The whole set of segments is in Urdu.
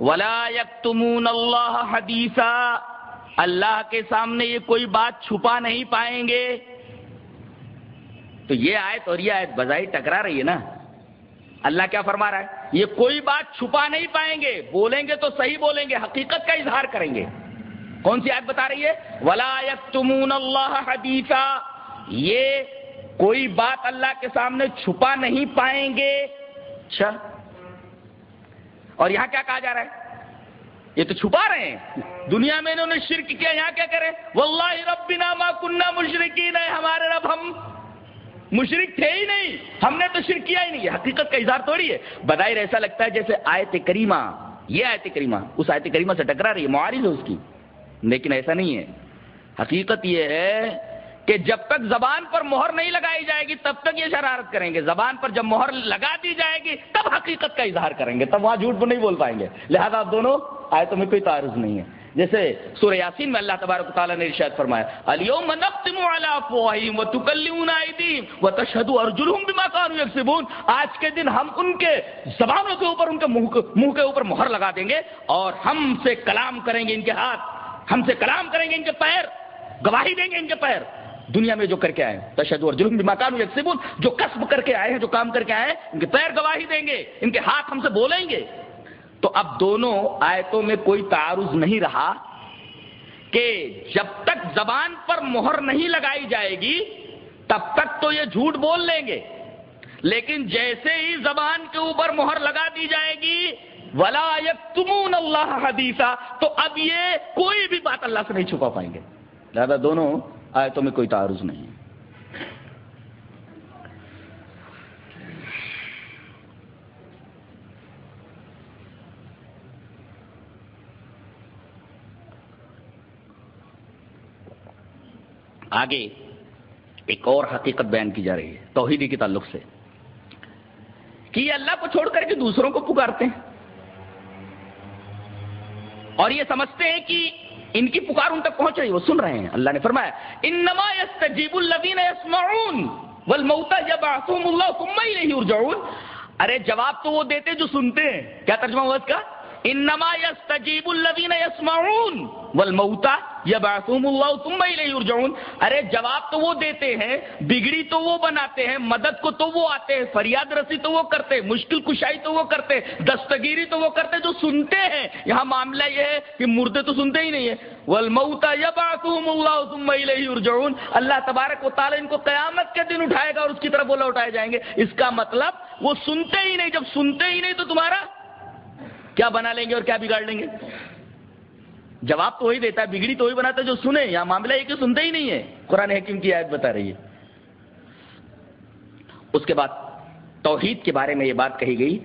ولا یکتمون اللہ حدیثا اللہ کے سامنے یہ کوئی بات چھپا نہیں پائیں گے۔ تو یہ آیت اور یہ آیت بظاہر ٹکرا رہی ہے نا۔ اللہ کیا فرما رہا ہے؟ یہ کوئی بات چھپا نہیں پائیں گے۔ بولیں گے تو صحیح بولیں گے، حقیقت کا اظہار کریں گے۔ کون سی آیت بتا رہی ہے؟ ولا یکتمون اللہ حدیثا یہ کوئی بات اللہ کے سامنے چھپا نہیں پائیں گے۔ اچھا۔ اور یہاں کیا کہا جا رہا ہے؟ یہ تو چھپا رہے ہیں۔ دنیا میں انہوں نے شرک کیا، یہاں کیا کریں واللہ ربنا ما کننا مشرقین ہے ہمارے رب، ہم مشرق تھے ہی نہیں۔ ہم نے تو شرک کیا ہی نہیں حقیقت کا اظہار تھوڑی ہے۔ بظاہر ایسا لگتا ہے جیسے آیت کریمہ، یہ آیت کریمہ، اس آیت کریمہ سے ٹکرا رہی ہے، معارض ہے اس کی۔ لیکن ایسا نہیں ہے۔ حقیقت یہ ہے کہ جب تک زبان پر مہر نہیں لگائی جائے گی، تب تک یہ شرارت کریں گے۔ زبان پر جب مہر لگا دی جائے گی، تب حقیقت کا اظہار کریں گے۔ تب وہاں جھوٹ نہیں بول پائیں گے۔ لہذا آپ دونوں آیتوں میں کوئی تعارض نہیں ہے۔ جیسے سورہ یاسین میں اللہ تبارک تعالیٰ نے ارشاد فرمایا، الیوم نختم علی افواہہم وتکلمنا ایدیہم وتشهد ارجلہم بما كانوا یکسبون آج کے دن ہم ان کے زبانوں کے اوپر، ان کے منہ کے اوپر مہر لگا دیں گے اور ہم سے کلام کریں گے ان کے ہاتھ۔ ہم سے کلام کریں گے ان کے پیر، گواہی دیں گے ان کے پیر۔ دنیا میں جو کر کے آئے تشد اور جرم مکان یکسبون، جو کسب کر کے آئے ہیں، جو کام کر کے آئے ہیں، ان کے پیر گواہی دیں گے، ان کے ہاتھ ہم سے بولیں گے۔ تو اب دونوں آیتوں میں کوئی تعارض نہیں رہا کہ جب تک زبان پر مہر نہیں لگائی جائے گی، تب تک تو یہ جھوٹ بول لیں گے۔ لیکن جیسے ہی زبان کے اوپر مہر لگا دی جائے گی، ولا تمون اللہ حدیثہ تو اب یہ کوئی بھی بات اللہ سے نہیں چھپا پائیں گے۔ لہٰذا دونوں آیتوں میں کوئی تعارض نہیں۔ آگے ایک اور حقیقت بیان کی جا رہی ہے، توحیدی کے تعلق سے، کہ یہ اللہ کو چھوڑ کر کے دوسروں کو پکارتے ہیں۔ اور یہ سمجھتے ہیں کہ ان کی پکار ان تک پہنچ رہی وہ سن رہے ہیں۔ اللہ نے فرمایا، انما يستجيب الذين يسمعون والموتى يبعثهم الله ثم اليه يرجعون ارے جواب تو وہ دیتے جو سنتے ہیں۔ کیا ترجمہ ہوا اس کا؟ انما يستجيب الذين يسمعون والموتى يبعثهم الله ثم اليه يرجعون ارے جواب تو وہ دیتے ہیں، بگڑی تو وہ بناتے ہیں، مدد کو تو وہ آتے ہیں، فریاد رسی تو وہ کرتے ہیں، مشکل کشائی تو وہ کرتے ہیں، دستگیری تو وہ کرتے جو سنتے ہیں۔ یہاں معاملہ یہ ہے کہ مردے تو سنتے ہی نہیں ہیں۔ والموتى يبعثهم الله ثم اليه يرجعون اللہ تبارک و تعالی ان کو قیامت کے دن اٹھائے گا اور اس کی طرف وہ لوٹائے جائیں گے۔ اس کا مطلب وہ سنتے ہی نہیں، جب سنتے ہی نہیں تو تمہارا کیا بنا لیں گے اور کیا بگاڑ لیں گے؟ جواب تو وہی دیتا ہے، بگڑی تو وہی بناتا ہے جو سنے یا معاملہ یہ کہ سنتے ہی نہیں ہے۔ قرآن حکیم کی آیت بتا رہی ہے۔ اس کے بعد توحید کے بارے میں یہ بات کہی گئی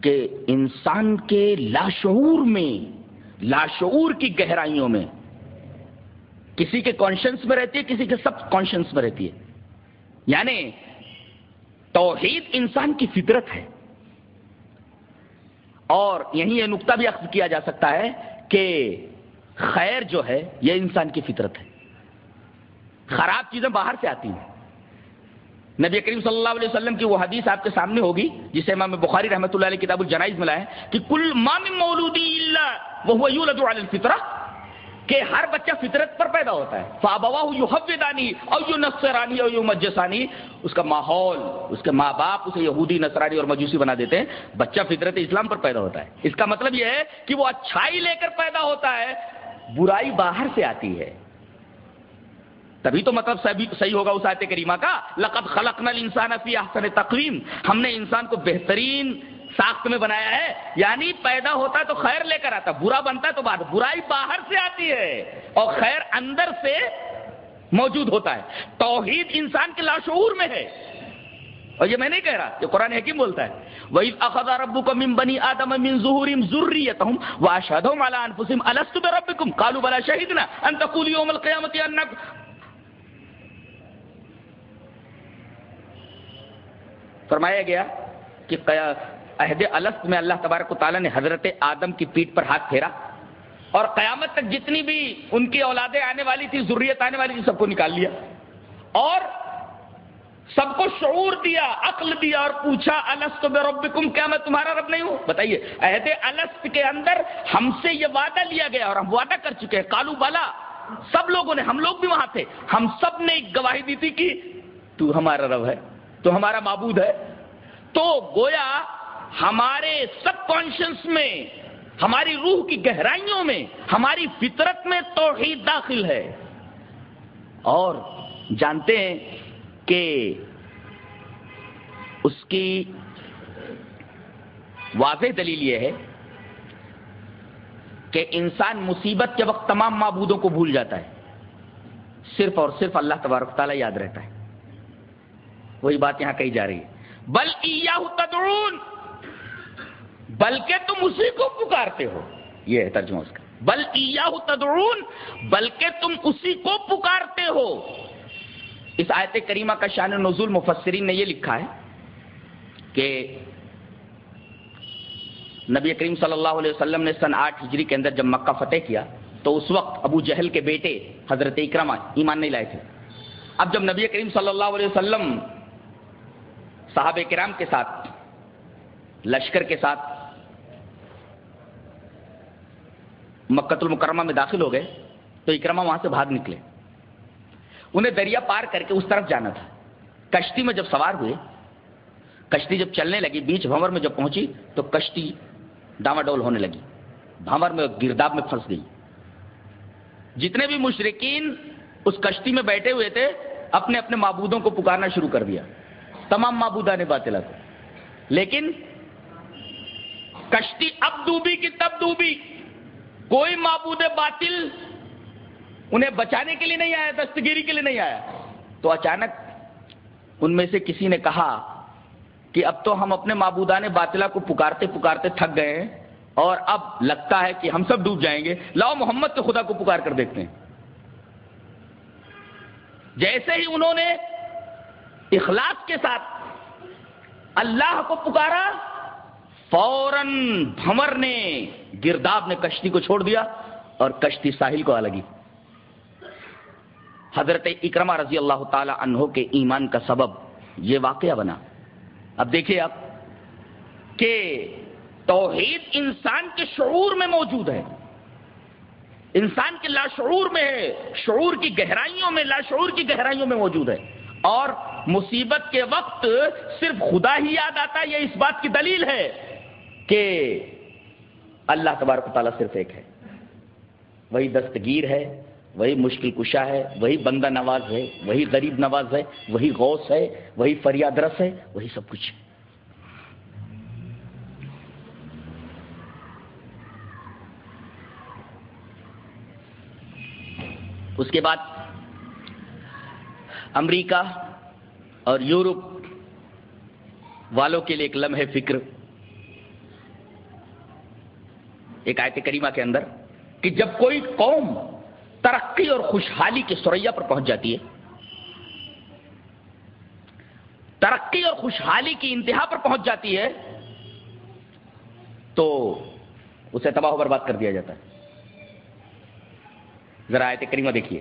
کہ انسان کے لاشعور میں لاشعور کی گہرائیوں میں کسی کے کانشنس میں رہتی ہے، کسی کے سب کانشنس میں رہتی ہے۔ یعنی توحید انسان کی فطرت ہے۔ اور یہیں یہ نقطہ بھی اخذ کیا جا سکتا ہے کہ خیر جو ہے، یہ انسان کی فطرت ہے۔ خراب چیزیں باہر سے آتی ہیں۔ نبی کریم صلی اللہ علیہ وسلم کی وہ حدیث آپ کے سامنے ہوگی، جسے امام بخاری رحمۃ اللہ علیہ کتاب الجنائز ملا ہے کہ کل مام مولودی اللہ وہ یولد علی الفطرہ۔ کہ ہر بچہ فطرت پر پیدا ہوتا ہے۔ فابوا یو حفانی اور یو نصرانی اور یو مجسانی اس کا ماحول، اس کے ماں باپ، اسے یہودی، نصرانی اور مجوسی بنا دیتے ہیں۔ بچہ فطرت اسلام پر پیدا ہوتا ہے۔ اس کا مطلب یہ ہے کہ وہ اچھائی لے کر پیدا ہوتا ہے، برائی باہر سے آتی ہے۔ تبھی تو مطلب صحیح ہوگا اس آیت کریمہ کا۔ لقد خلقنا الانسان فی احسن تقویم ہم نے انسان کو بہترین ساخت میں بنایا ہے یعنی پیدا ہوتا تو خیر لے کر آتا، برا بنتا تو بات برائی باہر سے آتی ہے اور خیر اندر سے موجود ہوتا ہے۔ توحید انسان کے لاشعور میں ہے۔ اور یہ میں نہیں کہہ رہا یہ قرآن حکیم بولتا ہے۔ وہی اخذا ربو کو مم بنی آدم من ظہورم ذریتہم واشهدهم على انفسهم الست بربکم قالوا بلا شهدنا ان تقولوا يوم القيامه انك فرمایا گیا کہ عہد الست میں اللہ تبارک و تعالیٰ نے حضرت آدم کی پیٹ پر ہاتھ پھیرا اور قیامت تک جتنی بھی ان کی اولادیں آنے والی تھی ضروریت آنے والی تھی، سب کو نکال لیا اور سب کو شعور دیا، عقل دیا اور پوچھا السط بے کیا میں تمہارا رب نہیں ہوں؟ بتائیے، عہد السط کے اندر ہم سے یہ وعدہ لیا گیا اور ہم وعدہ کر چکے ہیں کالو بالا سب لوگوں نے، ہم لوگ بھی وہاں تھے، ہم سب نے ایک گواہی دی تھی کہ تو ہمارا رب ہے، تو ہمارا معبود ہے۔ تو گویا ہمارے سب کانشنس میں، ہماری روح کی گہرائیوں میں، ہماری فطرت میں توحید داخل ہے۔ اور جانتے ہیں کہ اس کی واضح دلیل یہ ہے کہ انسان مصیبت کے وقت تمام معبودوں کو بھول جاتا ہے۔ صرف اور صرف اللہ تبارک تعالیٰ یاد رہتا ہے۔ وہی بات یہاں کہی جا رہی ہے۔ بل تدعون بلکہ تم اسی کو پکارتے ہو۔ یہ ہے ترجمہ اس کا۔ بل تدعون، بلکہ تم اسی کو پکارتے ہو۔ اس آیت کریمہ کا شان نزول مفسرین نے یہ لکھا ہے کہ نبی کریم صلی اللہ علیہ وسلم نے سن آٹھ ہجری کے اندر جب مکہ فتح کیا، تو اس وقت ابو جہل کے بیٹے حضرت اکرما ایمان نہیں لائے تھے۔ اب جب نبی کریم صلی اللہ علیہ وسلم صحاب کرام کے ساتھ، لشکر کے ساتھ مکت المکرمہ میں داخل ہو گئے تو اکرما وہاں سے بھاگ نکلے۔ انہیں دریا پار کر کے اس طرف جانا تھا۔ کشتی میں جب سوار ہوئے، کشتی جب چلنے لگی، بیچ بھنور میں جب پہنچی تو کشتی ڈاما ڈول ہونے لگی۔ بھنور میں گرداب میں پھنس گئی۔ جتنے بھی مشرقین اس کشتی میں بیٹھے ہوئے تھے، اپنے اپنے معبودوں کو پکارنا شروع کر دیا۔ تمام معبودہ نے باطلا کو لیکن کشتی اب ڈوبی کی تب ڈوبی۔ کوئی معبود باطل انہیں بچانے کے لیے نہیں آیا، دستگیری کے لیے نہیں آیا۔ تو اچانک ان میں سے کسی نے کہا کہ اب تو ہم اپنے معبودان باطلا کو پکارتے پکارتے تھک گئے ہیں اور اب لگتا ہے کہ ہم سب ڈوب جائیں گے۔ لاؤ محمد کے خدا کو پکار کر دیکھتے ہیں۔ جیسے ہی انہوں نے اخلاص کے ساتھ اللہ کو پکارا فوراً بھمر نے گرداب نے کشتی کو چھوڑ دیا اور کشتی ساحل کو الگی حضرت اکرما رضی اللہ تعالی عنہ کے ایمان کا سبب یہ واقعہ بنا۔ اب دیکھیے آپ کہ توحید انسان کے شعور میں موجود ہے۔ انسان کے لاشعور میں ہے، شعور کی گہرائیوں میں، لاشعور کی گہرائیوں میں موجود ہے۔ اور مصیبت کے وقت صرف خدا ہی یاد آتا ہے، یہ اس بات کی دلیل ہے۔ کہ اللہ تبارک تعالیٰ صرف ایک ہے۔ وہی دستگیر ہے، وہی مشکل کشا ہے، وہی بندہ نواز ہے، وہی غریب نواز ہے، وہی غوث ہے، وہی فریاد رس ہے، وہی سب کچھ۔ ہے اس کے بعد امریکہ اور یورپ والوں کے لیے ایک لمحے فکر۔ ایک آیت کریمہ کے اندر کہ جب کوئی قوم ترقی اور خوشحالی کے سوریا پر پہنچ جاتی ہے، ترقی اور خوشحالی کی انتہا پر پہنچ جاتی ہے، تو اسے تباہ و برباد کر دیا جاتا ہے۔ ذرا آیت کریمہ دیکھیے۔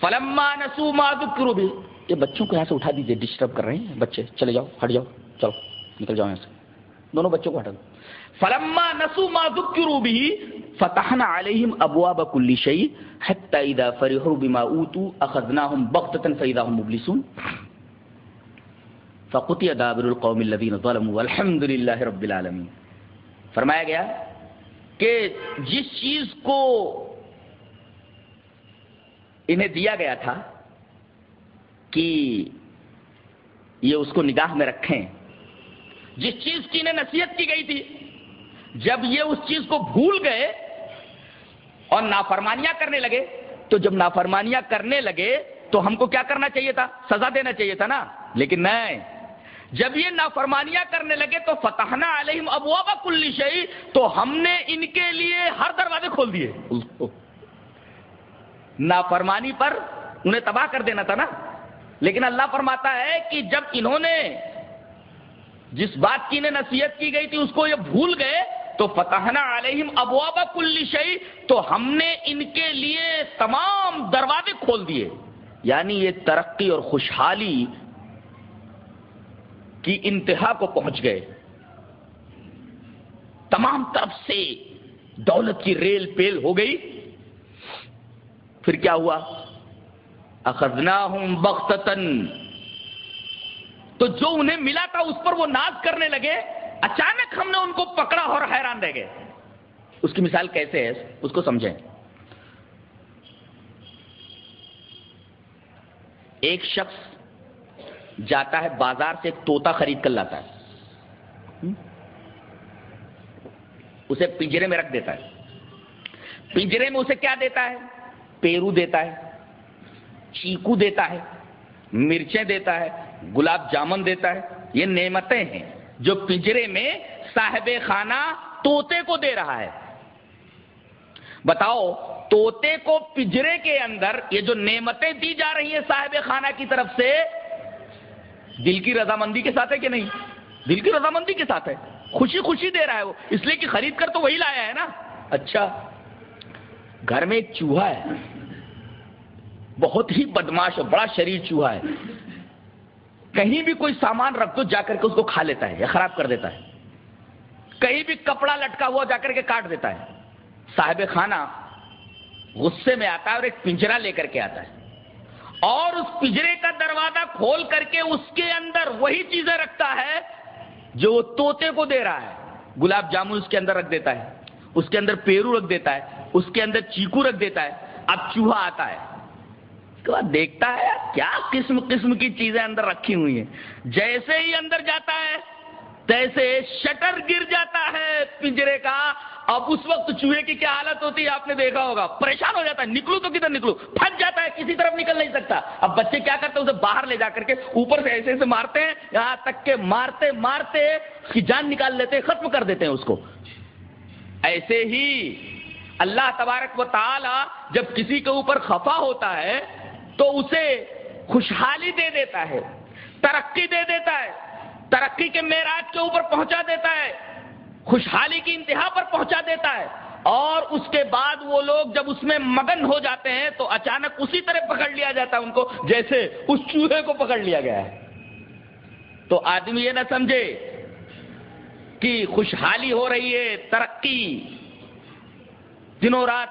فلما نسو کرو بھی یہ بچوں کو یہاں سے اٹھا دیجیے ڈسٹرب کر رہے ہیں۔ بچے، چلے جاؤ، ہٹ جاؤ، چلو، نکل جاؤ یہاں سے۔ دونوں بچوں کو ہٹا دو۔ فلما نسو ما ذکروا به، فتحنا عليهم ابواب كل شيء حتى اذا فرحوا بما اوتوا اخذناهم بغتة فاذا هم مبلسون. فقطع دابر القوم الذين ظلموا، والحمد لله رب العالمين. فرمایا گیا کہ جس چیز کو انہیں دیا گیا تھا کہ یہ اس کو نگاہ میں رکھیں، جس چیز کی انہیں نصیحت کی گئی تھی جب یہ اس چیز کو بھول گئے اور نافرمانیاں کرنے لگے، تو جب نافرمانیاں کرنے لگے، تو ہم کو کیا کرنا چاہیے تھا؟ سزا دینا چاہیے تھا نا؟ لیکن نہیں۔ جب یہ نافرمانیاں کرنے لگے، تو فتحنا علیہم ابواب کل شہی تو ہم نے ان کے لیے ہر دروازے کھول دیے۔ نافرمانی پر انہیں تباہ کر دینا تھا نا؟ لیکن اللہ فرماتا ہے کہ جب انہوں نے جس بات کی انہیں نصیحت کی گئی تھی، اس کو یہ بھول گئے، تو فتحنا علیہم ابواب کل شہی تو ہم نے ان کے لیے تمام دروازے کھول دیے۔ یعنی یہ ترقی اور خوشحالی کی انتہا کو پہنچ گئے۔ تمام طرف سے دولت کی ریل پیل ہو گئی۔ پھر کیا ہوا؟ اخذنا ہوں تو جو انہیں ملا تھا اس پر وہ ناز کرنے لگے، اچانک ہم نے ان کو پکڑا اور حیران رہ گئے۔ اس کی مثال کیسے ہے؟ اس کو سمجھیں۔ ایک شخص جاتا ہے بازار سے، ایک توتا خرید کر لاتا ہے۔ اسے پنجرے میں رکھ دیتا ہے۔ پنجرے میں اسے کیا دیتا ہے؟ پیرو دیتا ہے، چیکو دیتا ہے، مرچیں دیتا ہے گلاب جامن دیتا ہے، یہ نعمتیں ہیں۔ جو پنجرے میں صاحب خانہ توتے کو دے رہا ہے۔ بتاؤ توتے کو پنجرے کے اندر یہ جو نعمتیں دی جا رہی ہیں صاحب خانہ کی طرف سے، دل کی رضامندی کے ساتھ ہے کہ نہیں؟ دل کی رضامندی کے ساتھ ہے۔ خوشی خوشی دے رہا ہے وہ۔ اس لیے کہ خرید کر تو وہی لایا ہے نا۔ اچھا گھر میں ایک چوہا ہے۔ بہت ہی بدماش بڑا شریر چوہا ہے۔ کہیں بھی کوئی سامان رکھ دو، جا کر کے اس کو کھا لیتا ہے یا خراب کر دیتا ہے۔ کہیں بھی کپڑا لٹکا ہوا جا کر کے کاٹ دیتا ہے۔ صاحب خانہ غصے میں آتا ہے اور ایک پنجرا لے کر کے آتا ہے۔ اور اس پنجرے کا دروازہ کھول کر کے اس کے اندر وہی چیزیں رکھتا ہے جو وہ توتے کو دے رہا ہے۔ گلاب جامن اس کے اندر رکھ دیتا ہے۔ اس کے اندر پیرو رکھ دیتا ہے۔ اس کے اندر چیکو رکھ دیتا ہے۔ اب چوہا آتا ہے۔ کے بعد دیکھتا ہے کیا قسم قسم کی چیزیں اندر رکھی ہوئی ہیں۔ جیسے ہی اندر جاتا ہے، تیسے شٹر گر جاتا ہے پنجرے کا۔ اب اس وقت چوہے کی کیا حالت ہوتی ہے؟ آپ نے دیکھا ہوگا، پریشان ہو جاتا ہے، نکلو تو کدھر نکلو؟ پھنس جاتا ہے، کسی طرف نکل نہیں سکتا۔ اب بچے کیا کرتے ہیں؟ اسے باہر لے جا کر کے اوپر سے ایسے ایسے مارتے ہیں، یہاں تک کہ مارتے مارتے اس کی جان نکال لیتے ہیں، ختم کر دیتے ہیں اس کو۔ ایسے ہی اللہ تبارک و تعالی جب کسی کے اوپر خفا ہوتا ہے تو اسے خوشحالی دے دیتا ہے، ترقی دے دیتا ہے، ترقی کے معراج کے اوپر پہنچا دیتا ہے، خوشحالی کی انتہا پر پہنچا دیتا ہے۔ اور اس کے بعد وہ لوگ جب اس میں مگن ہو جاتے ہیں تو اچانک اسی طرح پکڑ لیا جاتا ہے ان کو، جیسے اس چوہے کو پکڑ لیا گیا ہے۔ تو آدمی یہ نہ سمجھے کہ خوشحالی ہو رہی ہے، ترقی دنوں رات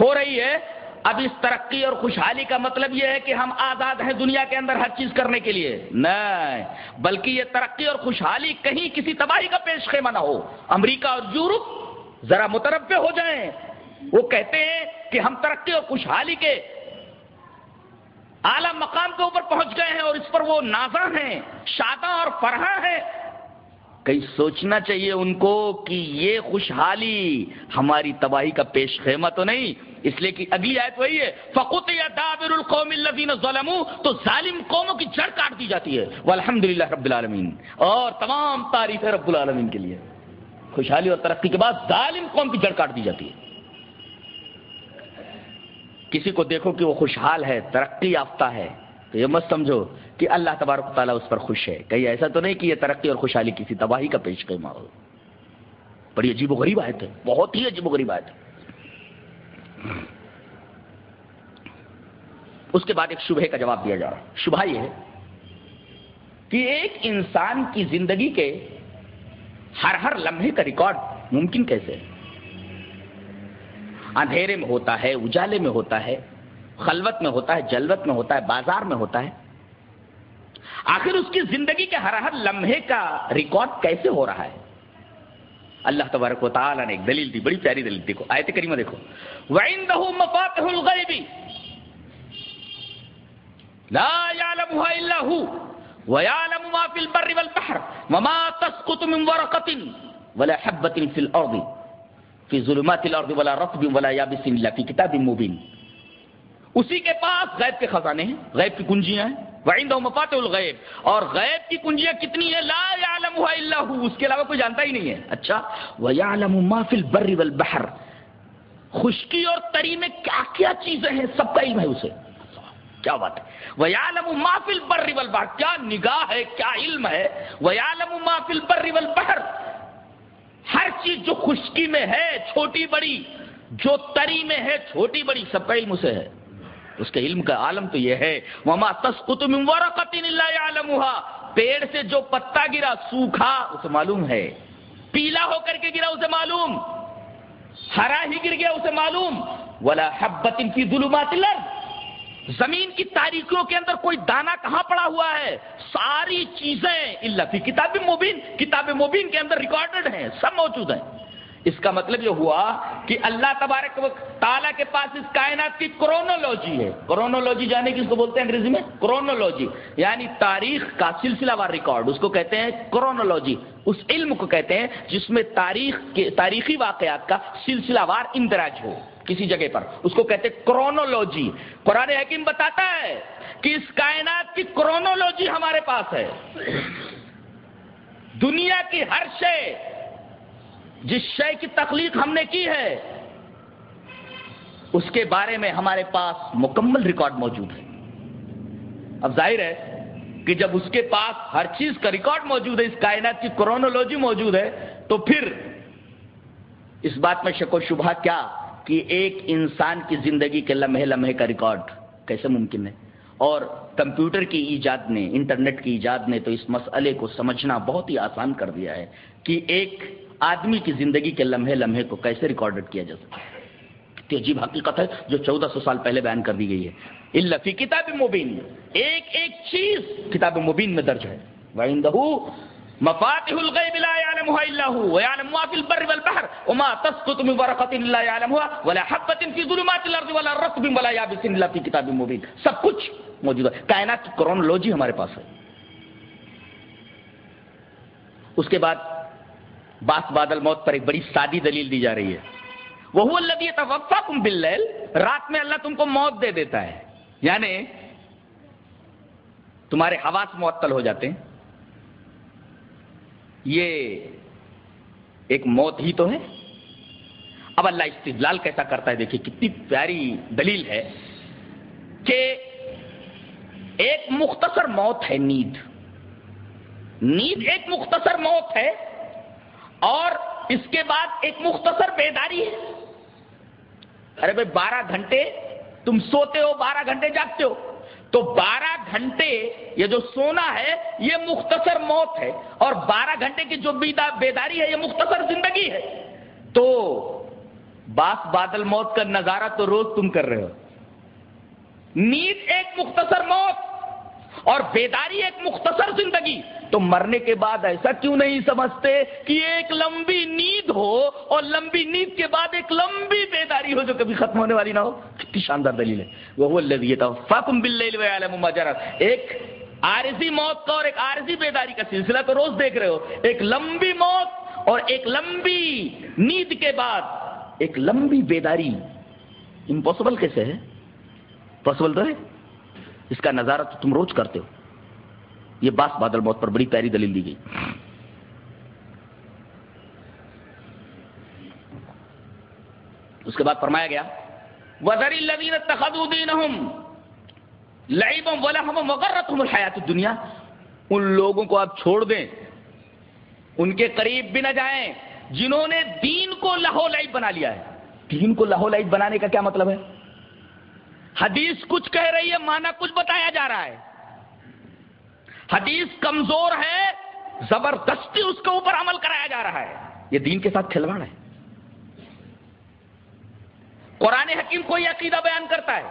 ہو رہی ہے اب اس ترقی اور خوشحالی کا مطلب یہ ہے کہ ہم آزاد ہیں دنیا کے اندر ہر چیز کرنے کے لیے۔ نہیں، بلکہ یہ ترقی اور خوشحالی کہیں کسی تباہی کا پیش خیمہ نہ ہو۔ امریکہ اور یورپ ذرا متربع ہو جائیں۔ وہ کہتے ہیں کہ ہم ترقی اور خوشحالی کے اعلی مقام کے اوپر پہنچ گئے ہیں اور اس پر وہ نازاں ہیں، شاداں اور فرحاں ہیں۔ کہیں سوچنا چاہیے ان کو کہ یہ خوشحالی ہماری تباہی کا پیش خیمہ تو نہیں، اس لیے کہ اگلی آیت وہی ہے فقط یا دابر القوم الذین ظلموا، تو ظالم قوموں کی جڑ کاٹ دی جاتی ہے۔ والحمد رب العالمین اور تمام تعریف ہے رب العالمین کے لیے۔ خوشحالی اور ترقی کے بعد ظالم قوم کی جڑ کاٹ دی جاتی ہے۔ کسی کو دیکھو کہ وہ خوشحال ہے، ترقی یافتہ ہے۔ تو یہ مت سمجھو کہ اللہ تبارک تعالیٰ اس پر خوش ہے۔ کہیں ایسا تو نہیں کہ یہ ترقی اور خوشحالی کسی تباہی کا پیش قیمہ ہو۔ بڑی عجیب و غریب آیت ہے۔ بہت ہی عجیب و غریب آیت ہے۔ اس کے بعد ایک شبہ کا جواب دیا جا رہا شبہ یہ ہے کہ ایک انسان کی زندگی کے ہر ہر لمحے کا ریکارڈ ممکن کیسے ہے؟ اندھیرے میں ہوتا ہے، اجالے میں ہوتا ہے خلوت میں ہوتا ہے، جلوت میں ہوتا ہے، بازار میں ہوتا ہے۔ آخر اس کی زندگی کے ہر ہر لمحے کا ریکارڈ کیسے ہو رہا ہے؟ اللہ تبارک و تعالی نے ایک دلیل دی، بڑی پیاری دلیل دیکھو، آیت کریمہ دیکھو۔ وَعِندَهُ مَفَاتِحُ الْغَيْبِ۔ لا يعلمها الا هو ويعلم ما في البر والبحر وما تسقط من ورقه ولا حبه في الارض في ظلمات الارض ولا رطب ولا يابس الا في كتاب مبين۔ اسی کے پاس غیب کے خزانے ہیں، غیب کی کنجیاں ہیں۔ وعندہ مفات الغیب اور غیب کی کنجیاں کتنی ہیں؟ لا يعلمها الا هو۔ اس کے علاوہ کوئی جانتا ہی نہیں ہے۔ اچھا ويعلم ما في البر والبحر۔ خشکی اور تری میں کیا کیا چیزیں ہیں؟ سب کا علم ہے اسے۔ کیا بات ہے؟ وَيَعْلَمُ مَا فِي الْبَرِّ کیا نگاہ ہے؟ کیا علم ہے؟ وَيَعْلَمُ مَا فِي الْبَرِّ ہر چیز جو خشکی میں ہے، چھوٹی بڑی، جو تری میں ہے، چھوٹی بڑی، سب کا علم اسے ہے۔ اس کے علم کا عالم تو یہ ہے۔ وما تسقط من ورقۃ الا يعلمها۔ پیڑ سے جو پتا گرا، سوکھا، اسے معلوم ہے۔ پیلا ہو کر کے گرا، اسے معلوم۔ ہرا ہی گر گیا، اسے معلوم۔ ولا حبت ان کی ظلمات زمین کی تاریخیوں کے اندر کوئی دانا کہاں پڑا ہوا ہے؟ ساری چیزیں اللہ فی کتاب مبین۔ کتاب مبین کے اندر ریکارڈڈ ہیں، سب موجود ہیں۔ اس کا مطلب یہ ہوا کہ اللہ تبارک تعالیٰ کے پاس اس کائنات کی کرونولوجی ہے. کرونولوجی جانے کی اس کو بولتے ہیں انگریزی میں کرونولوجی یعنی تاریخ کا سلسلہ وار ریکارڈ اس کو کہتے ہیں کرونولوجی اس علم کو کہتے ہیں جس میں تاریخ کے تاریخی واقعات کا سلسلہ وار اندراج ہو. کسی جگہ پر. اس کو کہتے ہیں کرونولوجی قرآن حکیم بتاتا ہے کہ اس کائنات کی کرونولوجی ہمارے پاس ہے. دنیا کی ہر شے جس شے کی تخلیق ہم نے کی ہے، اس کے بارے میں ہمارے پاس مکمل ریکارڈ موجود ہے۔ اب ظاہر ہے کہ جب اس کے پاس ہر چیز کا ریکارڈ موجود ہے، اس کائنات کی کرونولوجی موجود ہے، تو پھر اس بات میں شک و شبہ کیا کہ ایک انسان کی زندگی کے لمحے لمحے کا ریکارڈ کیسے ممکن ہے؟ اور کمپیوٹر کی ایجاد نے، انٹرنیٹ کی ایجاد نے تو اس مسئلے کو سمجھنا بہت ہی آسان کر دیا ہے کہ ایک آدمی کی زندگی کے لمحے لمحے کو کیسے ریکارڈ کیا جا سکتا ہے؟ عجیب حقیقت ہے جو چودہ سو سال پہلے بیان کر دی گئی ہے۔ الفی کتاب مبین ایک ایک چیز کتاب مبین میں درج ہے۔ مفاتح الغیب لا يعلمها الا هو ويعلم ما في البر والبحر وما تسقط من ورقه الا يعلمها ولا حبه في ظلمات الارض ولا رطب ولا يابس الا في كتاب مبين۔ سب کچھ موجود ہے۔ کائنات کی کرونولوجی ہمارے پاس ہے۔ اس کے بعد باس بادل موت پر ایک بڑی سادی دلیل دی جا رہی ہے۔ وہ الذي يتوفاكم بالليل رات میں اللہ تم کو موت دے دیتا ہے۔ یعنی تمہارے حواس معطل ہو جاتے ہیں۔ یہ ایک موت ہی تو ہے۔ اب اللہ استدلال کیسا کرتا ہے؟ دیکھیے کتنی پیاری دلیل ہے کہ ایک مختصر موت ہے، نیند۔ نیند ایک مختصر موت ہے۔ اور اس کے بعد ایک مختصر بیداری ہے۔ ارے بھائی، بارہ گھنٹے تم سوتے ہو، بارہ گھنٹے جاگتے ہو۔ تو بارہ گھنٹے یہ جو سونا ہے، یہ مختصر موت ہے۔ اور بارہ گھنٹے کی جو بیداری ہے، یہ مختصر زندگی ہے۔ تو باس بادل موت کا نظارہ تو روز تم کر رہے ہو۔ نیند ایک مختصر موت۔ اور بیداری ایک مختصر زندگی۔ تو مرنے کے بعد ایسا کیوں نہیں سمجھتے کہ ایک لمبی نیند ہو اور لمبی نیند کے بعد ایک لمبی بیداری ہو جو کبھی ختم ہونے والی نہ ہو؟ کتنی شاندار دلیل ہے۔ وہ تھا فاکم بل ایک عارضی موت کا اور ایک عارضی بیداری کا سلسلہ تو روز دیکھ رہے ہو۔ ایک لمبی موت اور ایک لمبی نیند کے بعد ایک لمبی بیداری۔ امپاسبل کیسے ہے؟ پاسبل تو ہے؟ اس کا نظارہ تو تم روز کرتے ہو۔ یہ باس بادل موت پر بڑی پیاری دلیل دی گئی۔ اس کے بعد فرمایا گیا حیات دنیا ان لوگوں کو آپ چھوڑ دیں، ان کے قریب بھی نہ جائیں، جنہوں نے دین کو لہو لائف بنا لیا ہے۔ دین کو لہو لائف بنانے کا کیا مطلب ہے؟ حدیث کچھ کہہ رہی ہے مانا کچھ بتایا جا رہا ہے۔ حدیث کمزور ہے، زبردستی اس کے اوپر عمل کرایا جا رہا ہے۔ یہ دین کے ساتھ کھلواڑ ہے۔ قرآن حکیم کوئی عقیدہ بیان کرتا ہے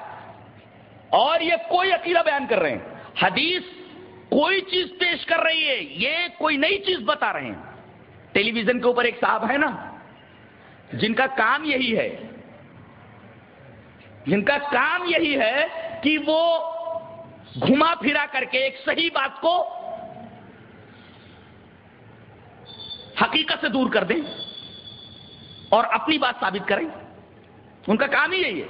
اور یہ کوئی عقیدہ بیان کر رہے ہیں۔ حدیث کوئی چیز پیش کر رہی ہے، یہ کوئی نئی چیز بتا رہے ہیں۔ ٹیلی ویژن کے اوپر ایک صاحب ہے نا، جن کا کام یہی ہے۔ جن کا کام یہی ہے کہ وہ گھما پھرا کر کے ایک صحیح بات کو حقیقت سے دور کر دیں اور اپنی بات ثابت کریں۔ ان کا کام ہی یہی ہے۔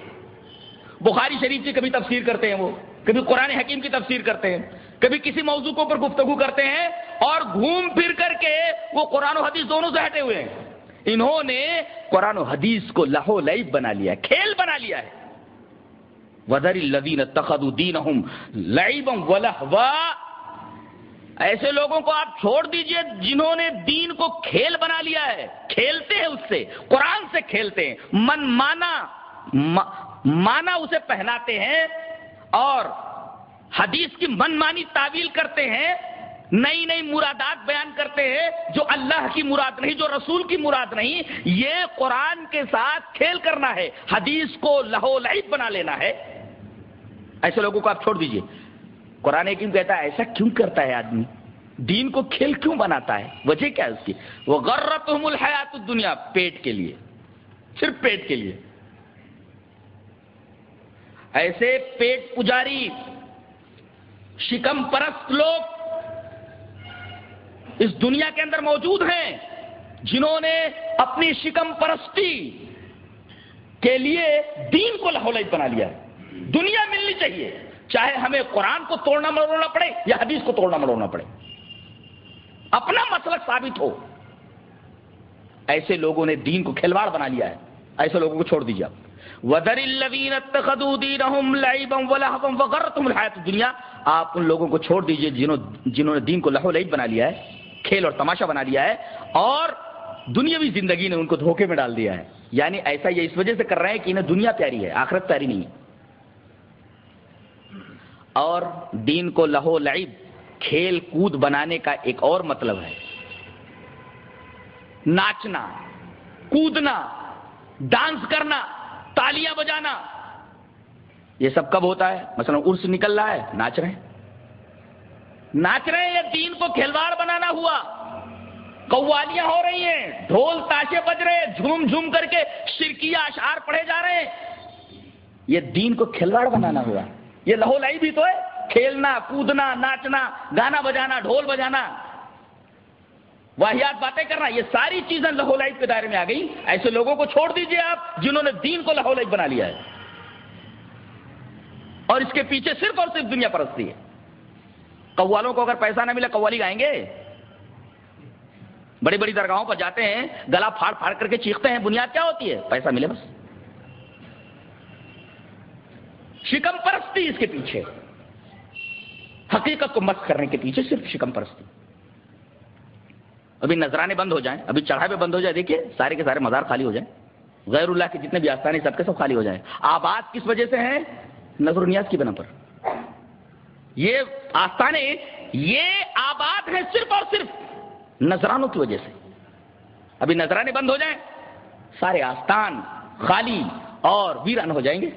بخاری شریف کی کبھی تفسیر کرتے ہیں وہ، کبھی قرآن حکیم کی تفسیر کرتے ہیں، کبھی کسی موضوع کو پر گفتگو کرتے ہیں اور گھوم پھر کر کے وہ قرآن و حدیث دونوں سے ہٹے ہوئے ہیں۔ انہوں نے قرآن و حدیث کو لاہو لائف بنا لیا ہے، کھیل بنا لیا ہے۔ وزر الدین تخد الدین ایسے لوگوں کو آپ چھوڑ دیجیے جنہوں نے دین کو کھیل بنا لیا ہے۔ کھیلتے ہیں اس سے، قرآن سے کھیلتے ہیں۔ من مانا مانا اسے پہناتے ہیں اور حدیث کی من مانی تعویل کرتے ہیں۔ نئی نئی مرادات بیان کرتے ہیں جو اللہ کی مراد نہیں، جو رسول کی مراد نہیں۔ یہ قرآن کے ساتھ کھیل کرنا ہے۔ حدیث کو لہو لعب بنا لینا ہے۔ ایسے لوگوں کو آپ چھوڑ دیجیے۔ قرآن کیوں کہتا ہے، ایسا کیوں کرتا ہے آدمی؟ دین کو کھیل کیوں بناتا ہے؟ وجہ کیا ہے اس کی؟ وہ غرت الحیات دنیا پیٹ کے لیے۔ صرف پیٹ کے لیے۔ ایسے پیٹ پجاری شکم پرست لوگ اس دنیا کے اندر موجود ہیں، جنہوں نے اپنی شکم پرستی کے لیے دین کو لہولت بنا لیا ہے۔ دنیا ملنی چاہیے۔ چاہے ہمیں قرآن کو توڑنا مروڑنا پڑے یا حدیث کو توڑنا مروڑنا پڑے۔ اپنا مسلک ثابت ہو۔ ایسے لوگوں نے دین کو کھلواڑ بنا لیا ہے۔ ایسے لوگوں کو چھوڑ دیجیے ودر دنیا آپ ان لوگوں کو چھوڑ دیجیے جنہوں جنہوں نے دین کو لہو لئی بنا لیا ہے، کھیل اور تماشا بنا لیا ہے، اور دنیاوی زندگی نے ان کو دھوکے میں ڈال دیا ہے۔ یعنی ایسا یہ اس وجہ سے کر رہے ہیں کہ انہیں دنیا پیاری ہے، آخرت پیاری نہیں ہے۔ اور دین کو لہو لعب، کھیل کود بنانے کا ایک اور مطلب ہے۔ ناچنا، کودنا، ڈانس کرنا، تالیاں بجانا، یہ سب کب ہوتا ہے؟ مثلا ارس نکل رہا ہے، ناچ رہے ہیں۔ ناچ رہے ہیں یہ دین کو کھلواڑ بنانا ہوا؟ قوالیاں ہو رہی ہیں، ڈھول تاشے بج رہے ہیں، جھوم جھوم کر کے شرکیہ اشعار پڑھے جا رہے ہیں۔ یہ دین کو کھلواڑ بنانا ہوا۔ یہ لہو لائی بھی تو ہے۔ کھیلنا، کودنا، ناچنا، گانا بجانا، ڈھول بجانا۔ واحد باتیں کرنا، یہ ساری چیزیں لہو لائف کے دائرے میں آ گئی ایسے لوگوں کو چھوڑ دیجیے آپ جنہوں نے دین کو لہو لائف بنا لیا ہے۔ اور اس کے پیچھے صرف اور صرف دنیا پرستی ہے۔ قوالوں کو اگر پیسہ نہ ملے، قوالی گائیں گے۔ بڑی بڑی درگاہوں پر جاتے ہیں، گلا پھاڑ پھاڑ کر کے چیختے ہیں، بنیاد کیا ہوتی ہے؟ پیسہ ملے بس۔ شکم پرستی اس کے پیچھے۔ حقیقت کو مست کرنے کے پیچھے صرف شکم پرستی۔ ابھی نذرانے بند ہو جائیں، ابھی چڑھاوے بند ہو جائے دیکھیے سارے کے سارے مزار خالی ہو جائیں۔ غیر اللہ کے جتنے بھی آستانے سب کے سب خالی ہو جائیں۔ آباد کس وجہ سے ہیں؟ نظر نیاز کی بنا پر۔ یہ آستانے، یہ آباد ہیں صرف اور صرف نذرانوں کی وجہ سے۔ ابھی نذرانے بند ہو جائیں، سارے آستان خالی اور ویران ہو جائیں گے۔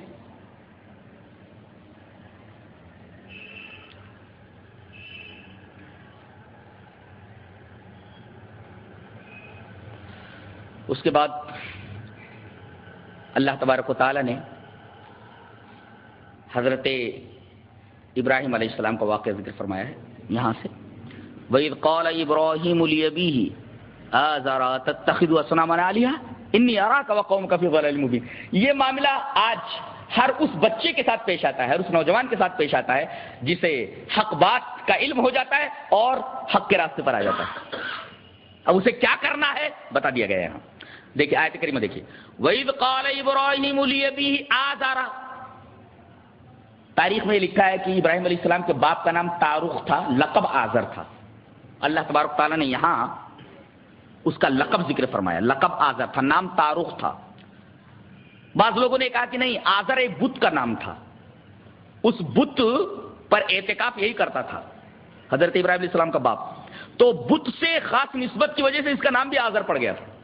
اس کے بعد اللہ تبارک و تعالی نے حضرت ابراہیم علیہ السلام کا واقعہ ذکر فرمایا ہے یہاں سے۔ وَإِذْ قَالَ إِبْرَاهِيمُ لِيَبِيهِ آزَرَا تَتَّخِذُ أَصْنَامًا آلِهَةً؟ إِنِّي أَرَاكَ وَقَوْمَكَ فِي ضَلَالٍ مُبِينٍ یہ معاملہ آج ہر اس بچے کے ساتھ پیش آتا ہے، ہر اس نوجوان کے ساتھ پیش آتا ہے، جسے حق بات کا علم ہو جاتا ہے اور حق کے راستے پر آ جاتا ہے۔ اب اسے کیا کرنا ہے بتا دیا گیا یہاں۔ دیکھیے، آیت کریمہ دیکھیے۔ وَإِذْ قَالَ تاریخ میں لکھا ہے کہ ابراہیم علیہ السلام کے باپ کا نام تاروخ تھا، لقب آزر تھا۔ اللہ تبارک تعالیٰ نے یہاں اس کا لقب ذکر فرمایا، لقب آزر تھا، نام تاروخ تھا۔ بعض لوگوں نے کہا کہ نہیں آزر ایک بت کا نام تھا۔ اس بت پر اعتکاف یہی کرتا تھا، حضرت ابراہیم علیہ السلام کا باپ۔ تو بت سے خاص نسبت کی وجہ سے اس کا نام بھی آزر پڑ گیا تھا۔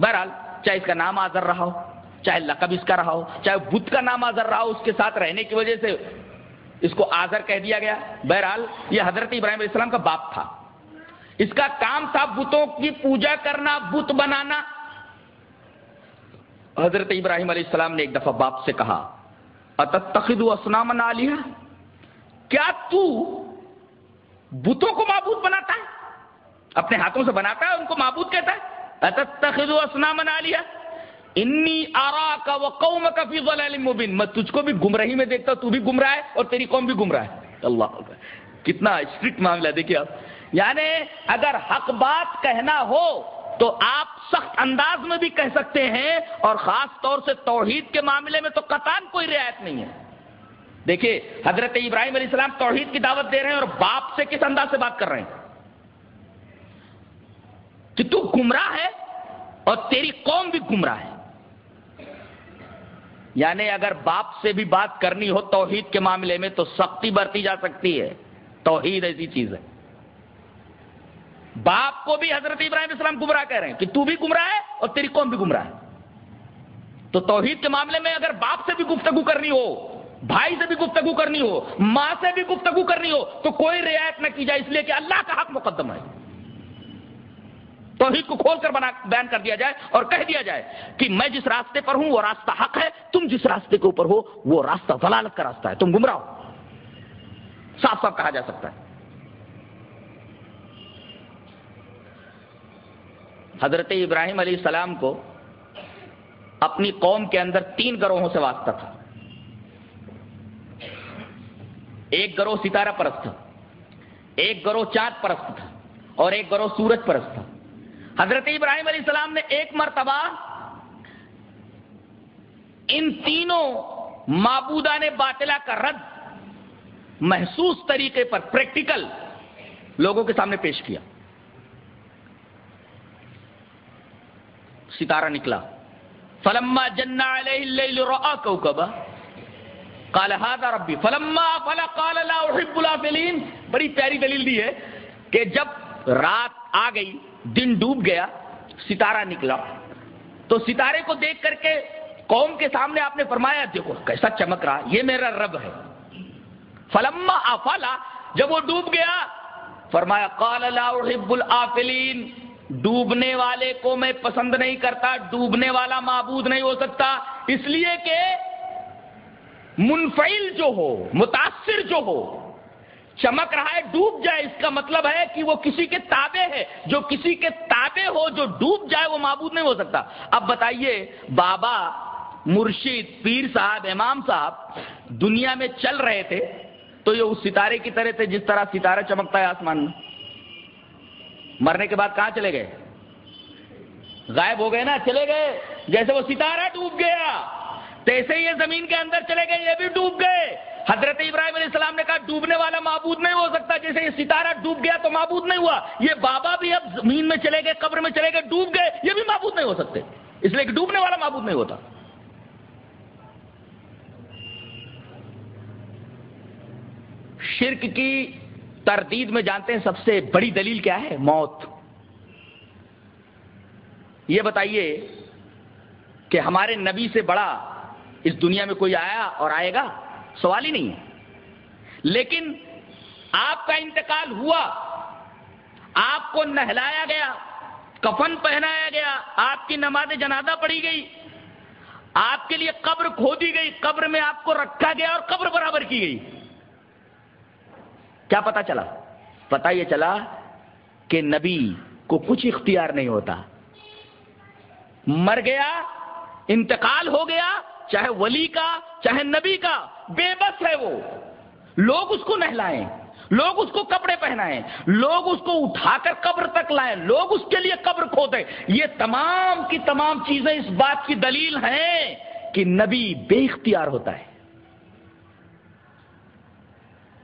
بہرحال، چاہے اس کا نام آزر رہا ہو، چاہے لقب اس کا رہا ہو، چاہے بدھ کا نام آزر رہا ہو، اس کے ساتھ رہنے کی وجہ سے اس کو آزر کہہ دیا گیا۔ بہرحال، یہ حضرت ابراہیم علیہ السلام کا باپ تھا۔ اس کا کام تھا بتوں کی پوجا کرنا، بت بنانا۔ حضرت ابراہیم علیہ السلام نے ایک دفعہ باپ سے کہا اتخذ اسنام علیہ کیا تو بتوں کو معبود بناتا ہے؟ اپنے ہاتھوں سے بناتا ہے ان کو معبود کہتا ہے؟ اتخذ اسنام علیہ انی آرا کا وہ قوم کا فی مبین میں تجھ کو بھی گمراہی میں دیکھتا تو بھی گمراہ ہے اور تیری قوم بھی گمراہ ہے. اللہ کتنا اسٹرکٹ معاملہ دیکھیے آپ. یعنی اگر حق بات کہنا ہو، تو آپ سخت انداز میں بھی کہہ سکتے ہیں اور خاص طور سے توحید کے معاملے میں تو قطان کوئی رعایت نہیں ہے. دیکھیے، حضرت ابراہیم علیہ السلام توحید کی دعوت دے رہے ہیں اور باپ سے کس انداز سے بات کر رہے ہیں؟ کہ تو گمراہ ہے اور تیری قوم بھی گمراہ ہے۔ یعنی اگر باپ سے بھی بات کرنی ہو توحید کے معاملے میں تو سختی برتی جا سکتی ہے۔ توحید ایسی چیز ہے۔ باپ کو بھی حضرت ابراہیم اسلام گمراہ کہہ رہے ہیں کہ تو بھی گمراہ ہے اور تیری قوم بھی گمراہ ہے۔ تو توحید کے معاملے میں اگر باپ سے بھی گفتگو کرنی ہو، بھائی سے بھی گفتگو کرنی ہو، ماں سے بھی گفتگو کرنی ہو، تو کوئی رعایت نہ کی جائے اس لیے کہ اللہ کا حق مقدم ہے۔ توحید کو کھول کر بنا بیان کر دیا جائے اور کہہ دیا جائے کہ میں جس راستے پر ہوں وہ راستہ حق ہے، تم جس راستے کے اوپر ہو وہ راستہ ضلالت کا راستہ ہے، تم گمراہ ہو۔ صاف صاف کہا جا سکتا ہے۔ حضرت ابراہیم علیہ السلام کو اپنی قوم کے اندر تین گروہوں سے واسطہ تھا۔ ایک گروہ ستارہ پرست تھا، ایک گروہ چاند پرست تھا اور ایک گروہ سورج پرست تھا۔ حضرت ابراہیم علیہ السلام نے ایک مرتبہ ان تینوں معبودان باطلا کا رد محسوس طریقے پر پریکٹیکل لوگوں کے سامنے پیش کیا۔ ستارہ نکلا۔ فلما جنا کوكبا قال هذا ربي۔ فلما فلا قال لا احب بڑی پیاری دلیل دی ہے کہ جب رات آ گئی دن ڈوب گیا، ستارہ نکلا۔ تو ستارے کو دیکھ کر کے قوم کے سامنے آپ نے فرمایا، دیکھو کیسا چمک رہا، یہ میرا رب ہے۔ فلما افلا جب وہ ڈوب گیا، فرمایا، قال، لا احب الافلین ڈوبنے والے کو میں پسند نہیں کرتا، ڈوبنے والا معبود نہیں ہو سکتا۔ اس لیے کہ منفعل جو ہو، متاثر جو ہو چمک رہا ہے، ڈوب جائے۔ اس کا مطلب ہے کہ وہ کسی کے تابع ہے۔ جو کسی کے تابع ہو، جو ڈوب جائے، وہ معبود نہیں ہو سکتا۔ اب بتائیے، بابا مرشید پیر صاحب، امام صاحب دنیا میں چل رہے تھے، تو یہ اس ستارے کی طرح تھے، جس طرح ستارہ چمکتا ہے آسمان میں۔ مرنے کے بعد کہاں چلے گئے؟ غائب ہو گئے نا؟ چلے گئے۔ جیسے وہ ستارہ ڈوب گیا، تیسے یہ زمین کے اندر چلے گئے، یہ بھی ڈوب گئے۔ حضرت ابراہیم علیہ السلام نے کہا ڈوبنے والا معبود نہیں ہو سکتا، جیسے یہ ستارہ ڈوب گیا تو معبود نہیں ہوا۔ یہ بابا بھی اب زمین میں چلے گئے، قبر میں چلے گئے، ڈوب گئے، یہ بھی معبود نہیں ہو سکتے۔ اس لیے کہ ڈوبنے والا معبود نہیں ہوتا۔ شرک کی تردید میں جانتے ہیں سب سے بڑی دلیل کیا ہے؟ موت۔ یہ بتائیے کہ ہمارے نبی سے بڑا اس دنیا میں کوئی آیا اور آئے گا؟ سوال ہی نہیں ہے۔ لیکن آپ کا انتقال ہوا، آپ کو نہلایا گیا، کفن پہنایا گیا، آپ کی نماز جنازہ پڑھی گئی، آپ کے لیے قبر کھودی گئی، قبر میں آپ کو رکھا گیا اور قبر برابر کی گئی۔ کیا پتا چلا؟ پتا یہ چلا کہ نبی کو کچھ اختیار نہیں ہوتا۔ مر گیا، انتقال ہو گیا، چاہے ولی کا، چاہے نبی کا۔ بے بس ہے وہ۔ لوگ اس کو نہلائیں، لوگ اس کو کپڑے پہنائیں، لوگ اس کو اٹھا کر قبر تک لائیں، لوگ اس کے لیے قبر کھودیں۔ یہ تمام کی تمام چیزیں اس بات کی دلیل ہیں کہ نبی بے اختیار ہوتا ہے۔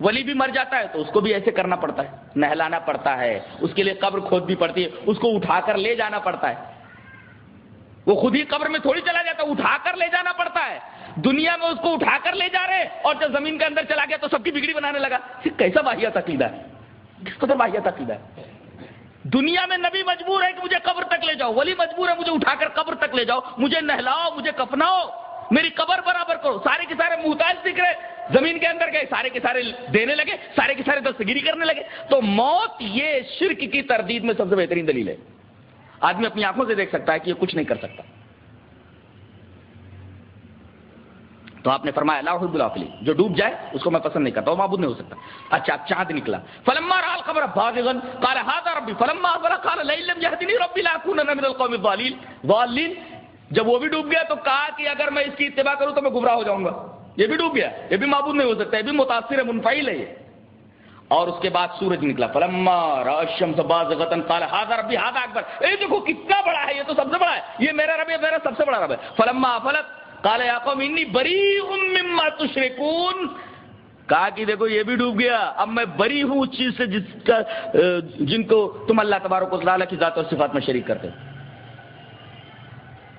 ولی بھی مر جاتا ہے تو اس کو بھی ایسے کرنا پڑتا ہے، نہلانا پڑتا ہے، اس کے لیے قبر کھود بھی پڑتی ہے، اس کو اٹھا کر لے جانا پڑتا ہے۔ وہ خود ہی قبر میں تھوڑی چلا جاتا اٹھا کر لے جانا پڑتا ہے۔ دنیا میں اس کو اٹھا کر لے جا رہے اور جب زمین کے اندر چلا گیا تو سب کی بگڑی بنانے لگا۔ کیسا باہیا عقیدہ ہے؟ کس قدر باہیا عقیدہ ہے؟ دنیا میں نبی مجبور ہے کہ مجھے قبر تک لے جاؤ، ولی مجبور ہے مجھے اٹھا کر قبر تک لے جاؤ۔ مجھے نہلاؤ، مجھے کفناؤ میری قبر برابر کرو۔ سارے کے سارے محتاج دکھ رہے زمین کے اندر گئے، سارے کے سارے دینے لگے، سارے کے سارے دستگیری کرنے لگے۔ تو موت یہ شرک کی تردید میں سب سے بہترین دلیل ہے۔ آدمی اپنی آنکھوں سے دیکھ سکتا ہے کہ یہ کچھ نہیں کر سکتا۔ تو آپ نے فرمایا اللہ الافلی جو ڈوب جائے اس کو میں پسند نہیں کرتا، وہ معبود نہیں ہو سکتا۔ اچھا چاند نکلا۔ فلما رال خبر قال، هذا ربي. فلما قال لا لم يهدني ربي لا اكون من القوم الضالين. ضالين، جب وہ بھی ڈوب گیا تو کہا کہ اگر میں اس کی اتباع کروں تو میں گمراہ ہو جاؤں گا۔ یہ بھی ڈوب گیا، یہ بھی معبود نہیں ہو سکتا، یہ بھی متاثر ہے منفعل ہے یہ۔ اور اس کے بعد سورج نکلا، فلما راشم سبازغتن قال، هذا ربي، هذا اکبر اے دیکھو، کتنا بڑا ہے، یہ تو سب سے بڑا ہے۔ یہ میرا رب ہے میرا سب سے بڑا رب ہے۔ فلما فلت کالے قوم، انی بری مما تشرکون. کہا کہ دیکھو، یہ بھی ڈوب گیا۔ اب میں بری ہوں اس چیز سے جس کا جن کو تم اللہ تبارک و تعالیٰ کی ذات اور صفات میں شریک کرتے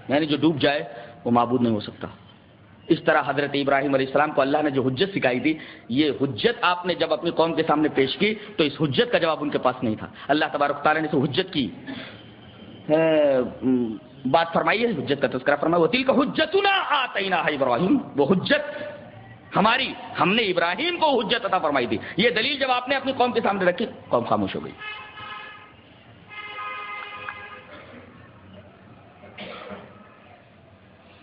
یعنی جو ڈوب جائے، وہ معبود نہیں ہو سکتا۔ اس طرح حضرت ابراہیم علیہ السلام کو اللہ نے جو حجت سکھائی تھی، یہ حجت آپ نے جب اپنی قوم کے سامنے پیش کی، تو اس حجت کا جواب ان کے پاس نہیں تھا۔ اللہ تبارک تعالیٰ نے اس حجت کی۔ بات فرمائی ہے حجت کا تذکرہ فرمایا وہ دل کا حجت نہ ابراہیم وہ حجت ہماری، ہم نے ابراہیم کو حجت عطا فرمائی تھی۔ یہ دلیل جب آپ نے اپنی قوم کے سامنے رکھی، قوم خاموش ہو گئی۔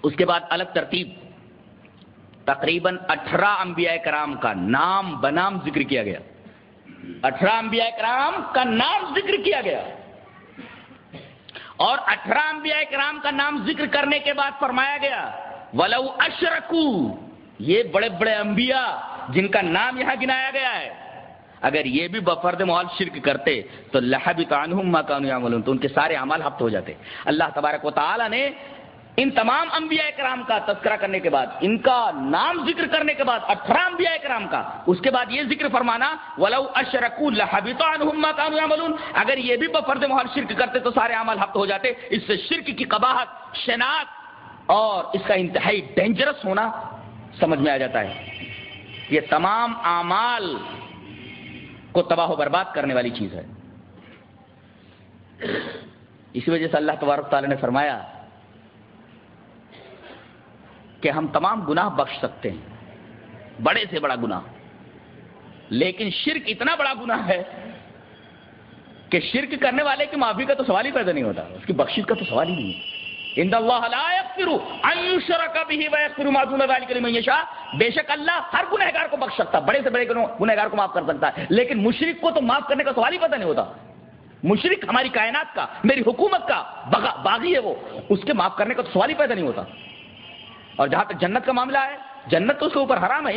اس کے بعد الگ ترتیب۔ تقریباً اٹھارہ انبیاء کرام کا نام بنام ذکر کیا گیا۔ اٹھارہ انبیاء کرام کا نام ذکر کیا گیا۔ اور اٹھارہ انبیاء کرام کا نام ذکر کرنے کے بعد فرمایا گیا، ولو اشرکو یہ بڑے بڑے انبیاء جن کا نام یہاں گنایا گیا ہے۔ اگر یہ بھی بفرد محال شرک کرتے تو لہبی تو ان کے سارے اعمال ہفت ہو جاتے۔ اللہ تبارک و تعالی نے ان تمام انبیاء کرام کا تذکرہ کرنے کے بعد، ان کا نام ذکر کرنے کے بعد، اٹھارہ انبیاء کرام کا، اس کے بعد یہ ذکر فرمانا، ولو اگر یہ بھی بفرد محل شرک کرتے تو سارے عمل ہفت ہو جاتے۔ اس سے شرک کی قباحت، شناخت اور اس کا انتہائی ڈینجرس ہونا سمجھ میں آ جاتا ہے۔ یہ تمام اعمال کو تباہ و برباد کرنے والی چیز ہے۔ اسی وجہ سے اللہ تبارک تعالی نے فرمایا کہ ہم تمام گناہ بخش سکتے ہیں۔ بڑے سے بڑا گناہ۔ لیکن شرک اتنا بڑا گناہ ہے کہ شرک کرنے والے کی معافی کا تو سوال ہی پیدا نہیں ہوتا، اس کی بخش کا تو سوال ہی نہیں ہے۔ بے شک اللہ ہر گنہگار کو بخش سکتا بڑے سے بڑے گنہگار کو معاف کر سکتا ہے۔ لیکن مشرق کو تو معاف کرنے کا سوال ہی پتہ نہیں ہوتا۔ مشرق ہماری کائنات کا، میری حکومت کا باغی ہے وہ۔ اس کے معاف کرنے کا تو سوال ہی پیدا نہیں ہوتا۔ اور جہاں تک جنت کا معاملہ ہے، جنت تو اس کے اوپر حرام ہے۔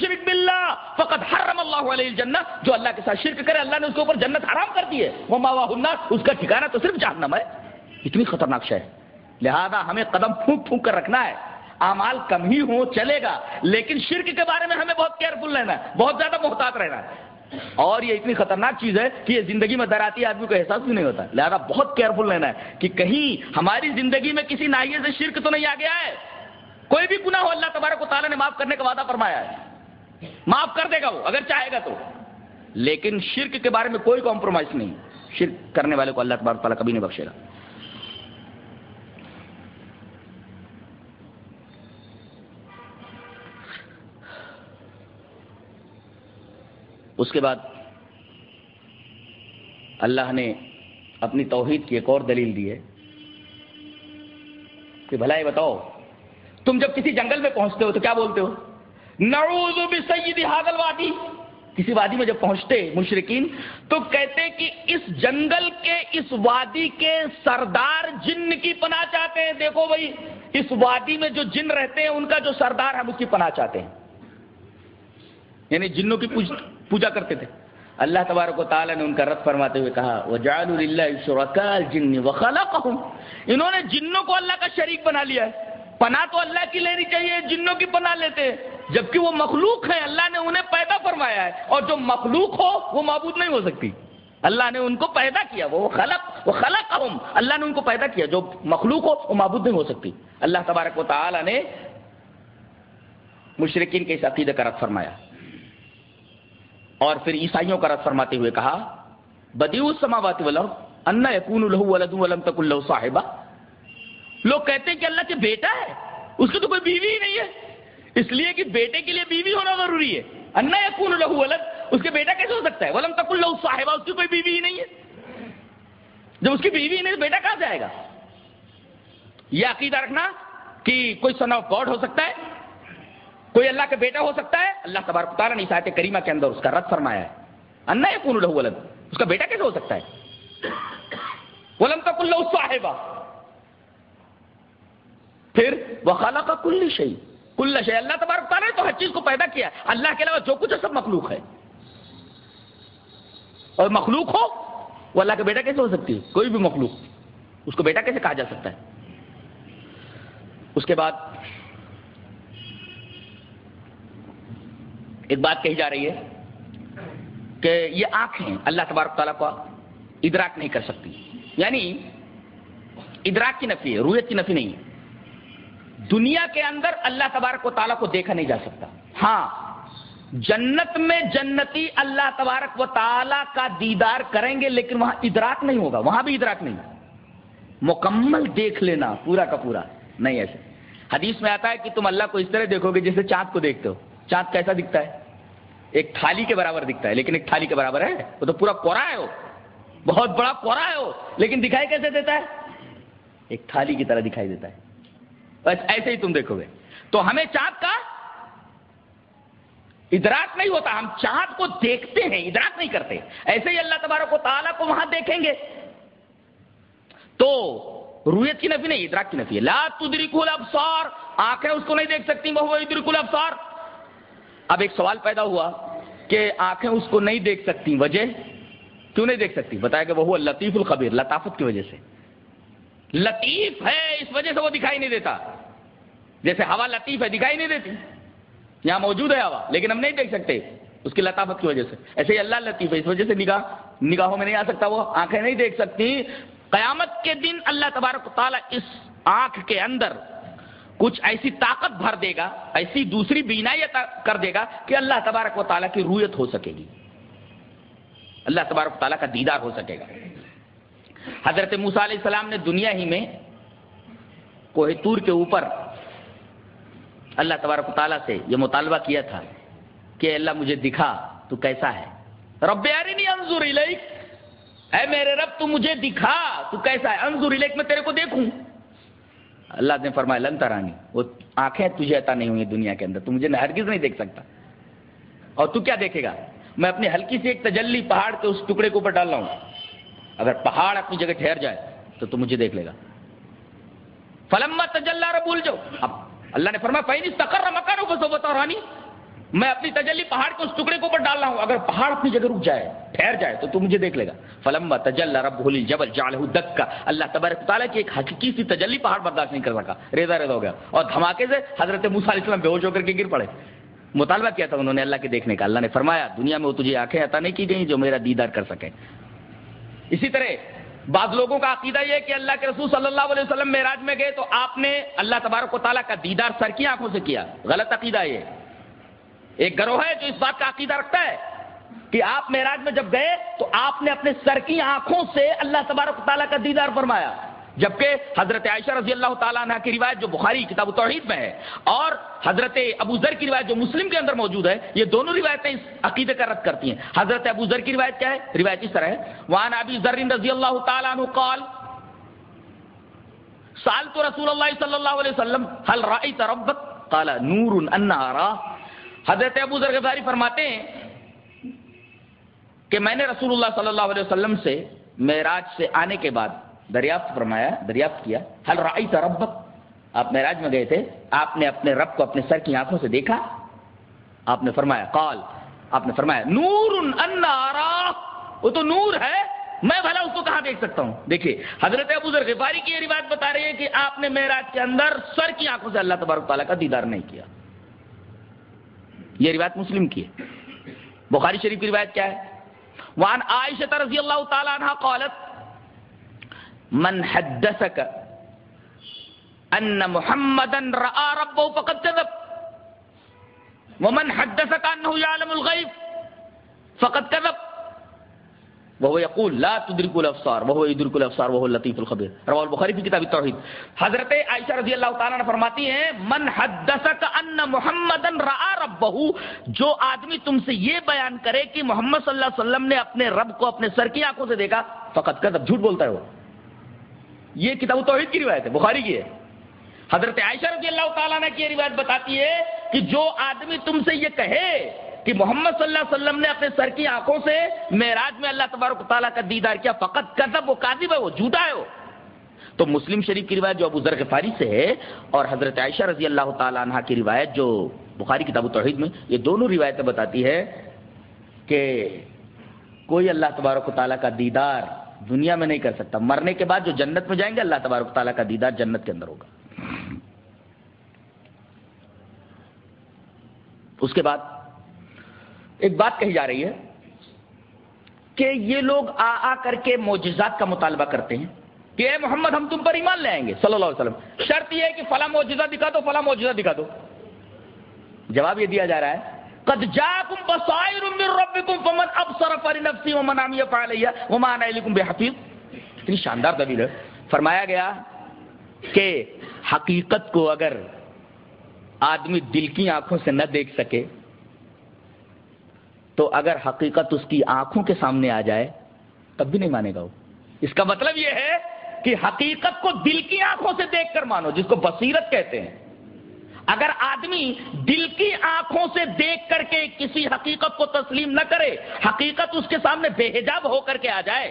شرک باللہ فقط حرم اللہ علیہ الجنت جو اللہ کے ساتھ شرک کرے، اللہ نے اس کے اوپر جنت حرام کر دی ہے۔ وہ ماوا اس کا ٹھکانا تو صرف جہنم ہے۔ اتنی خطرناک شے ہے۔ لہذا ہمیں قدم پھونک پھونک کر رکھنا ہے۔ اعمال کم ہی ہو چلے گا۔ لیکن شرک کے بارے میں ہمیں بہت کیئرفل رہنا ہے، بہت زیادہ محتاط رہنا ہے۔ اور یہ اتنی خطرناک چیز ہے کہ یہ زندگی میں دراتی آدمی کو احساس بھی نہیں ہوتا۔ لہذا بہت کیئرفل رہنا ہے کہ کہیں ہماری زندگی میں کسی ناحیے سے شرک تو نہیں آ گیا ہے۔ کوئی بھی گناہ ہو اللہ تبارک و تعالیٰ نے معاف کرنے کا وعدہ فرمایا ہے۔ معاف کر دے گا وہ، اگر چاہے گا تو۔ لیکن شرک کے بارے میں کوئی کمپرومائز نہیں۔ شرک کرنے والے کو اللہ تبارک تعالیٰ کبھی نہیں بخشے گا۔ اس کے بعد اللہ نے اپنی توحید کی ایک اور دلیل دی ہے کہ بھلا یہ بتاؤ۔ تم جب کسی جنگل میں پہنچتے ہو تو کیا بولتے ہو؟ نعوذ بسید حاضل وادی کسی وادی میں جب پہنچتے مشرقین تو کہتے کہ اس جنگل کے، اس وادی کے سردار جن کی پناہ چاہتے ہیں۔ دیکھو بھائی، اس وادی میں جو جن رہتے ہیں، ان کا جو سردار ہم اس کی پناہ چاہتے ہیں۔ یعنی جنوں کی پوجا کرتے تھے۔ اللہ تبارک و تعالیٰ نے ان کا رد فرماتے ہوئے کہا وہ جن انہوں نے جنوں کو اللہ کا شریک بنا لیا ہے۔ پناہ تو اللہ کی لینی چاہیے، جنوں کی پناہ لیتے۔ جبکہ وہ مخلوق ہے اللہ نے انہیں پیدا فرمایا ہے۔ اور جو مخلوق ہو، وہ معبود نہیں ہو سکتی۔ اللہ نے ان کو پیدا کیا، وہ خلق وہ خلق اللہ نے ان کو پیدا کیا، جو مخلوق ہو، وہ معبود نہیں ہو سکتی۔ اللہ تبارک و تعالی نے مشرقین کے اس عقیدے کا رد فرمایا۔ اور پھر عیسائیوں کا رد فرماتے ہوئے کہا بدیو سماوات انا یقون الح ولد ولم تک اللہ صاحبہ۔ لوگ کہتے ہیں کہ اللہ کے بیٹا ہے، اس کی تو کوئی بیوی ہی نہیں ہے۔ اس لیے کہ بیٹے کے لیے بیوی ہونا ضروری ہے۔ انا کون لہو الگ اس کے بیٹا کیسے ہو سکتا ہے؟ ولم تک اللہ صاحبہ، اس کی کوئی بیوی ہی نہیں ہے۔ جب اس کی بیوی ہی نہیں تو بیٹا کہاں سے آئے گا؟ یہ عقیدہ رکھنا کہ کوئی سن آف گاڈ ہو سکتا ہے، کوئی اللہ کا بیٹا ہو سکتا ہے۔ اللہ تبارک تعالیٰ نے ساحت کریمہ کے اندر اس کا رد فرمایا ہے۔ انا کون لہو الگ اس کا بیٹا کیسے ہو سکتا ہے؟ ولم تک اللہ صاحبہ۔ پھر وہ خالہ کا کل شہی کل شہی اللہ تبارک تعالیٰ نے تو ہر چیز کو پیدا کیا۔ اللہ کے علاوہ جو کچھ ہے سب مخلوق ہے۔ اور مخلوق ہو، وہ اللہ کا بیٹا کیسے ہو سکتی ہے؟ کوئی بھی مخلوق۔ اس کو بیٹا کیسے کہا جا سکتا ہے؟ اس کے بعد ایک بات کہی جا رہی ہے کہ یہ آنکھیں اللہ تبارک تعالیٰ کو ادراک نہیں کر سکتی۔ یعنی ادراک کی نفی ہے، رویت کی نفی نہیں ہے۔ دنیا کے اندر اللہ تبارک و تعالیٰ کو دیکھا نہیں جا سکتا۔ ہاں۔ جنت میں جنتی اللہ تبارک و تعالیٰ کا دیدار کریں گے لیکن وہاں ادراک نہیں ہوگا وہاں بھی ادراک نہیں۔ مکمل دیکھ لینا پورا کا پورا۔ نہیں ایسے حدیث میں آتا ہے کہ تم اللہ کو اس طرح دیکھو گے جیسے چاند کو دیکھتے ہو۔ چاند کیسا دکھتا ہے؟ ایک تھالی کے برابر دکھتا ہے لیکن ایک تھالی کے برابر ہے۔ وہ تو پورا کورا ہے وہ۔ بہت بڑا کورا ہے وہ لیکن دکھائی کیسے دیتا ہے؟ ایک تھالی کی طرح دکھائی دیتا ہے۔ بس ایسے ہی تم دیکھو گے۔ تو ہمیں چاند کا ادراک نہیں ہوتا، ہم چاند کو دیکھتے ہیں، ادراک نہیں کرتے۔ ایسے ہی اللہ تبارک و تعالیٰ کو وہاں دیکھیں گے۔ تو رویت کی نفی نہیں، ادراک کی نفی ہے۔ لا تدرک الابصار، آنکھیں اس کو نہیں دیکھ سکتی، وہ ادرک الابصار۔ اب ایک سوال پیدا ہوا کہ آنکھیں اس کو نہیں دیکھ سکتی، وجہ کیوں نہیں دیکھ سکتی؟ بتایا کہ وہ لطیف الخبیر، لطافت کی وجہ سے۔ لطیف ہے، اس وجہ سے وہ دکھائی نہیں دیتا۔ جیسے ہوا لطیف ہے، دکھائی نہیں دیتی۔ یہاں موجود ہے ہوا، لیکن ہم نہیں دیکھ سکتے۔ اس کی لطافت کی وجہ سے۔ ایسے ہی اللہ لطیف ہے، اس وجہ سے نگاہ، نگاہوں میں نہیں آ سکتا، وہ آنکھیں نہیں دیکھ سکتی۔ قیامت کے دن اللہ تبارک تعالیٰ اس آنکھ کے اندر کچھ ایسی طاقت بھر دے گا، ایسی دوسری بینائی کر دے گا کہ اللہ تبارک و تعالیٰ کی رویت ہو سکے گی۔ اللہ تبارک و تعالیٰ کا دیدار ہو سکے گا۔ حضرت موسا علیہ السلام نے دنیا ہی میں کوہ تور کے اوپر اللہ تبارک و تعالیٰ سے یہ مطالبہ کیا تھا کہ اللہ مجھے دکھا تو کیسا ہے؟ رب ارنی انظر الیک۔ اے میرے رب، تو مجھے دکھا تو کیسا ہے؟ انظر الیک، میں تیرے کو دیکھوں۔ اللہ نے فرمایا، لن ترانی، وہ آنکھیں تجھے عطا نہیں ہوئی دنیا کے اندر، تو مجھے ہرگز نہیں دیکھ سکتا۔ اور تو کیا دیکھے گا؟ میں اپنی ہلکی سی ایک تجلی پہاڑ کے اس ٹکڑے کے اوپر ڈال رہا ہوں۔ اگر پہاڑ اپنی جگہ ٹھہر جائے تو تو مجھے دیکھ لے گا۔ فلما تجلہ بھول جاؤ اب اللہ نے فرمایا فائنی سکر مکان ہو بس رانی میں اپنی تجلی پہاڑ کے اس ٹکڑے کے اوپر ڈال رہا ہوں۔ اگر پہاڑ اپنی جگہ رک جائے، ٹھہر جائے، تو تو مجھے دیکھ لے گا۔ فلم تجل رب ہولی جبل جال کا اللہ تبارک تعالیٰ کی ایک حقیقی سی تجلی پہاڑ برداشت نہیں کر سکا۔ ریزا ریزا ہو گیا۔ اور دھماکے سے حضرت موسا علیہ السلام بے ہوش ہو کر کے گر پڑے۔ مطالبہ کیا تھا انہوں نے اللہ کے دیکھنے کا۔ اللہ نے فرمایا، دنیا میں وہ تجھے آنکھیں عطا نہیں کی گئی جو میرا دیدار کر سکے اسی طرح بعض لوگوں کا عقیدہ یہ کہ اللہ کے رسول صلی اللہ علیہ وسلم معراج میں گئے تو آپ نے اللہ تبارک و تعالیٰ کا دیدار سر کی آنکھوں سے کیا۔ غلط عقیدہ یہ۔ ایک گروہ ہے جو اس بات کا عقیدہ رکھتا ہے کہ آپ معراج میں جب گئے تو آپ نے اپنے سر کی آنکھوں سے اللہ تبارک و تعالیٰ کا دیدار فرمایا۔ جبکہ حضرت عائشہ رضی اللہ تعالیٰ عنہ کی روایت جو بخاری کتاب و توحید میں ہے اور حضرت ابو ذر کی روایت جو مسلم کے اندر موجود ہے، یہ دونوں روایتیں اس عقیدے کا رد کرتی ہیں۔ حضرت ابو ذر کی روایت کیا ہے؟ روایت اس طرح ہے۔ وان ابی ذر رضی اللہ تعالیٰ عنہ قال سال تو رسول اللہ صلی اللہ علیہ وسلم حل رائت ربک؟ قال، نور ان حضرت ابو ذر غفاری فرماتے ہیں کہ میں نے رسول اللہ صلی اللہ علیہ وسلم سے معراج سے آنے کے بعد دریافت فرمایا، دریافت کیا۔ حل رائی ربک آپ معراج میں گئے تھے۔ آپ نے اپنے رب کو اپنے سر کی آنکھوں سے دیکھا؟ آپ نے فرمایا، قال۔ آپ نے فرمایا، نور وہ تو نور ہے۔ میں بھلا اس کو کہاں دیکھ سکتا ہوں؟ دیکھیے، حضرت ابو ذر غفاری کی یہ روایت بتا رہی ہے کہ آپ نے معراج کے اندر سر کی آنکھوں سے اللہ تبارک تعالیٰ کا دیدار نہیں کیا۔ یہ روایت مسلم کی ہے۔ بخاری شریف کی روایت کیا ہے؟ وان عائشہ رضی اللہ تعالیٰ عنہ قالت من حدثك ان محمدا راى ربه فقد كذب. ومن حدثك انه يعلم الغيب فقد كذب. وہ یقول لا تدرک الافسار وہ یدرک الافسار وہ لطیف الخبیر رواه البخاری کی کتاب التوحید حضرت عائشہ رضی اللہ تعالی عنہ فرماتی ہیں، من حدثك ان محمدا راى ربه، جو آدمی تم سے یہ بیان کرے کہ محمد صلی اللہ علیہ وسلم نے اپنے رب کو اپنے سر کی آنکھوں سے دیکھا فقط کذب جھوٹ بولتا ہے وہ. یہ کتاب توحید کی روایت ہے، بخاری کی ہے۔ حضرت عائشہ رضی اللہ تعالیٰ نے کی روایت بتاتی ہے کہ جو آدمی تم سے یہ کہے کہ محمد صلی اللہ علیہ وسلم نے اپنے سر کی آنکھوں سے معراج میں اللہ تبارک تعالیٰ کا دیدار کیا، فقط کذب وہ کاذب ہے، وہ جھوٹا ہے وہ۔ تو مسلم شریف کی روایت جو ابو ذر غفاری سے ہے اور حضرت عائشہ رضی اللہ تعالیٰ عنہ کی روایت جو بخاری کتاب توحید میں، یہ دونوں روایتیں بتاتی ہے کہ کوئی اللہ تبارک و تعالیٰ کا دیدار دنیا میں نہیں کر سکتا۔ مرنے کے بعد جو جنت میں جائیں گے، اللہ تبارک تعالیٰ کا دیدار جنت کے اندر ہوگا۔ اس کے بعد ایک بات کہی جا رہی ہے کہ یہ لوگ آ آ کر کے معجزات کا مطالبہ کرتے ہیں کہ اے محمد، ہم تم پر ایمان لے آئیں گے۔ صلی اللہ علیہ وسلم۔ شرط یہ ہے کہ فلاں معجزہ دکھا دو، فلاں معجزہ دکھا دو۔ جواب یہ دیا جا رہا ہے، قد جاءكم بصائر من ربكم فمن ابصر فلنفسه ومن عمي فعليها وما انا لكم اتنی شاندار دلیل ہے. فرمایا گیا کہ حقیقت کو اگر آدمی دل کی آنکھوں سے نہ دیکھ سکے، تو اگر حقیقت اس کی آنکھوں کے سامنے آ جائے، تب بھی نہیں مانے گا وہ. اس کا مطلب یہ ہے کہ حقیقت کو دل کی آنکھوں سے دیکھ کر مانو، جس کو بصیرت کہتے ہیں. اگر آدمی دل کی آنکھوں سے دیکھ کر کے کسی حقیقت کو تسلیم نہ کرے، حقیقت اس کے سامنے بے حجاب ہو کر کے آ جائے۔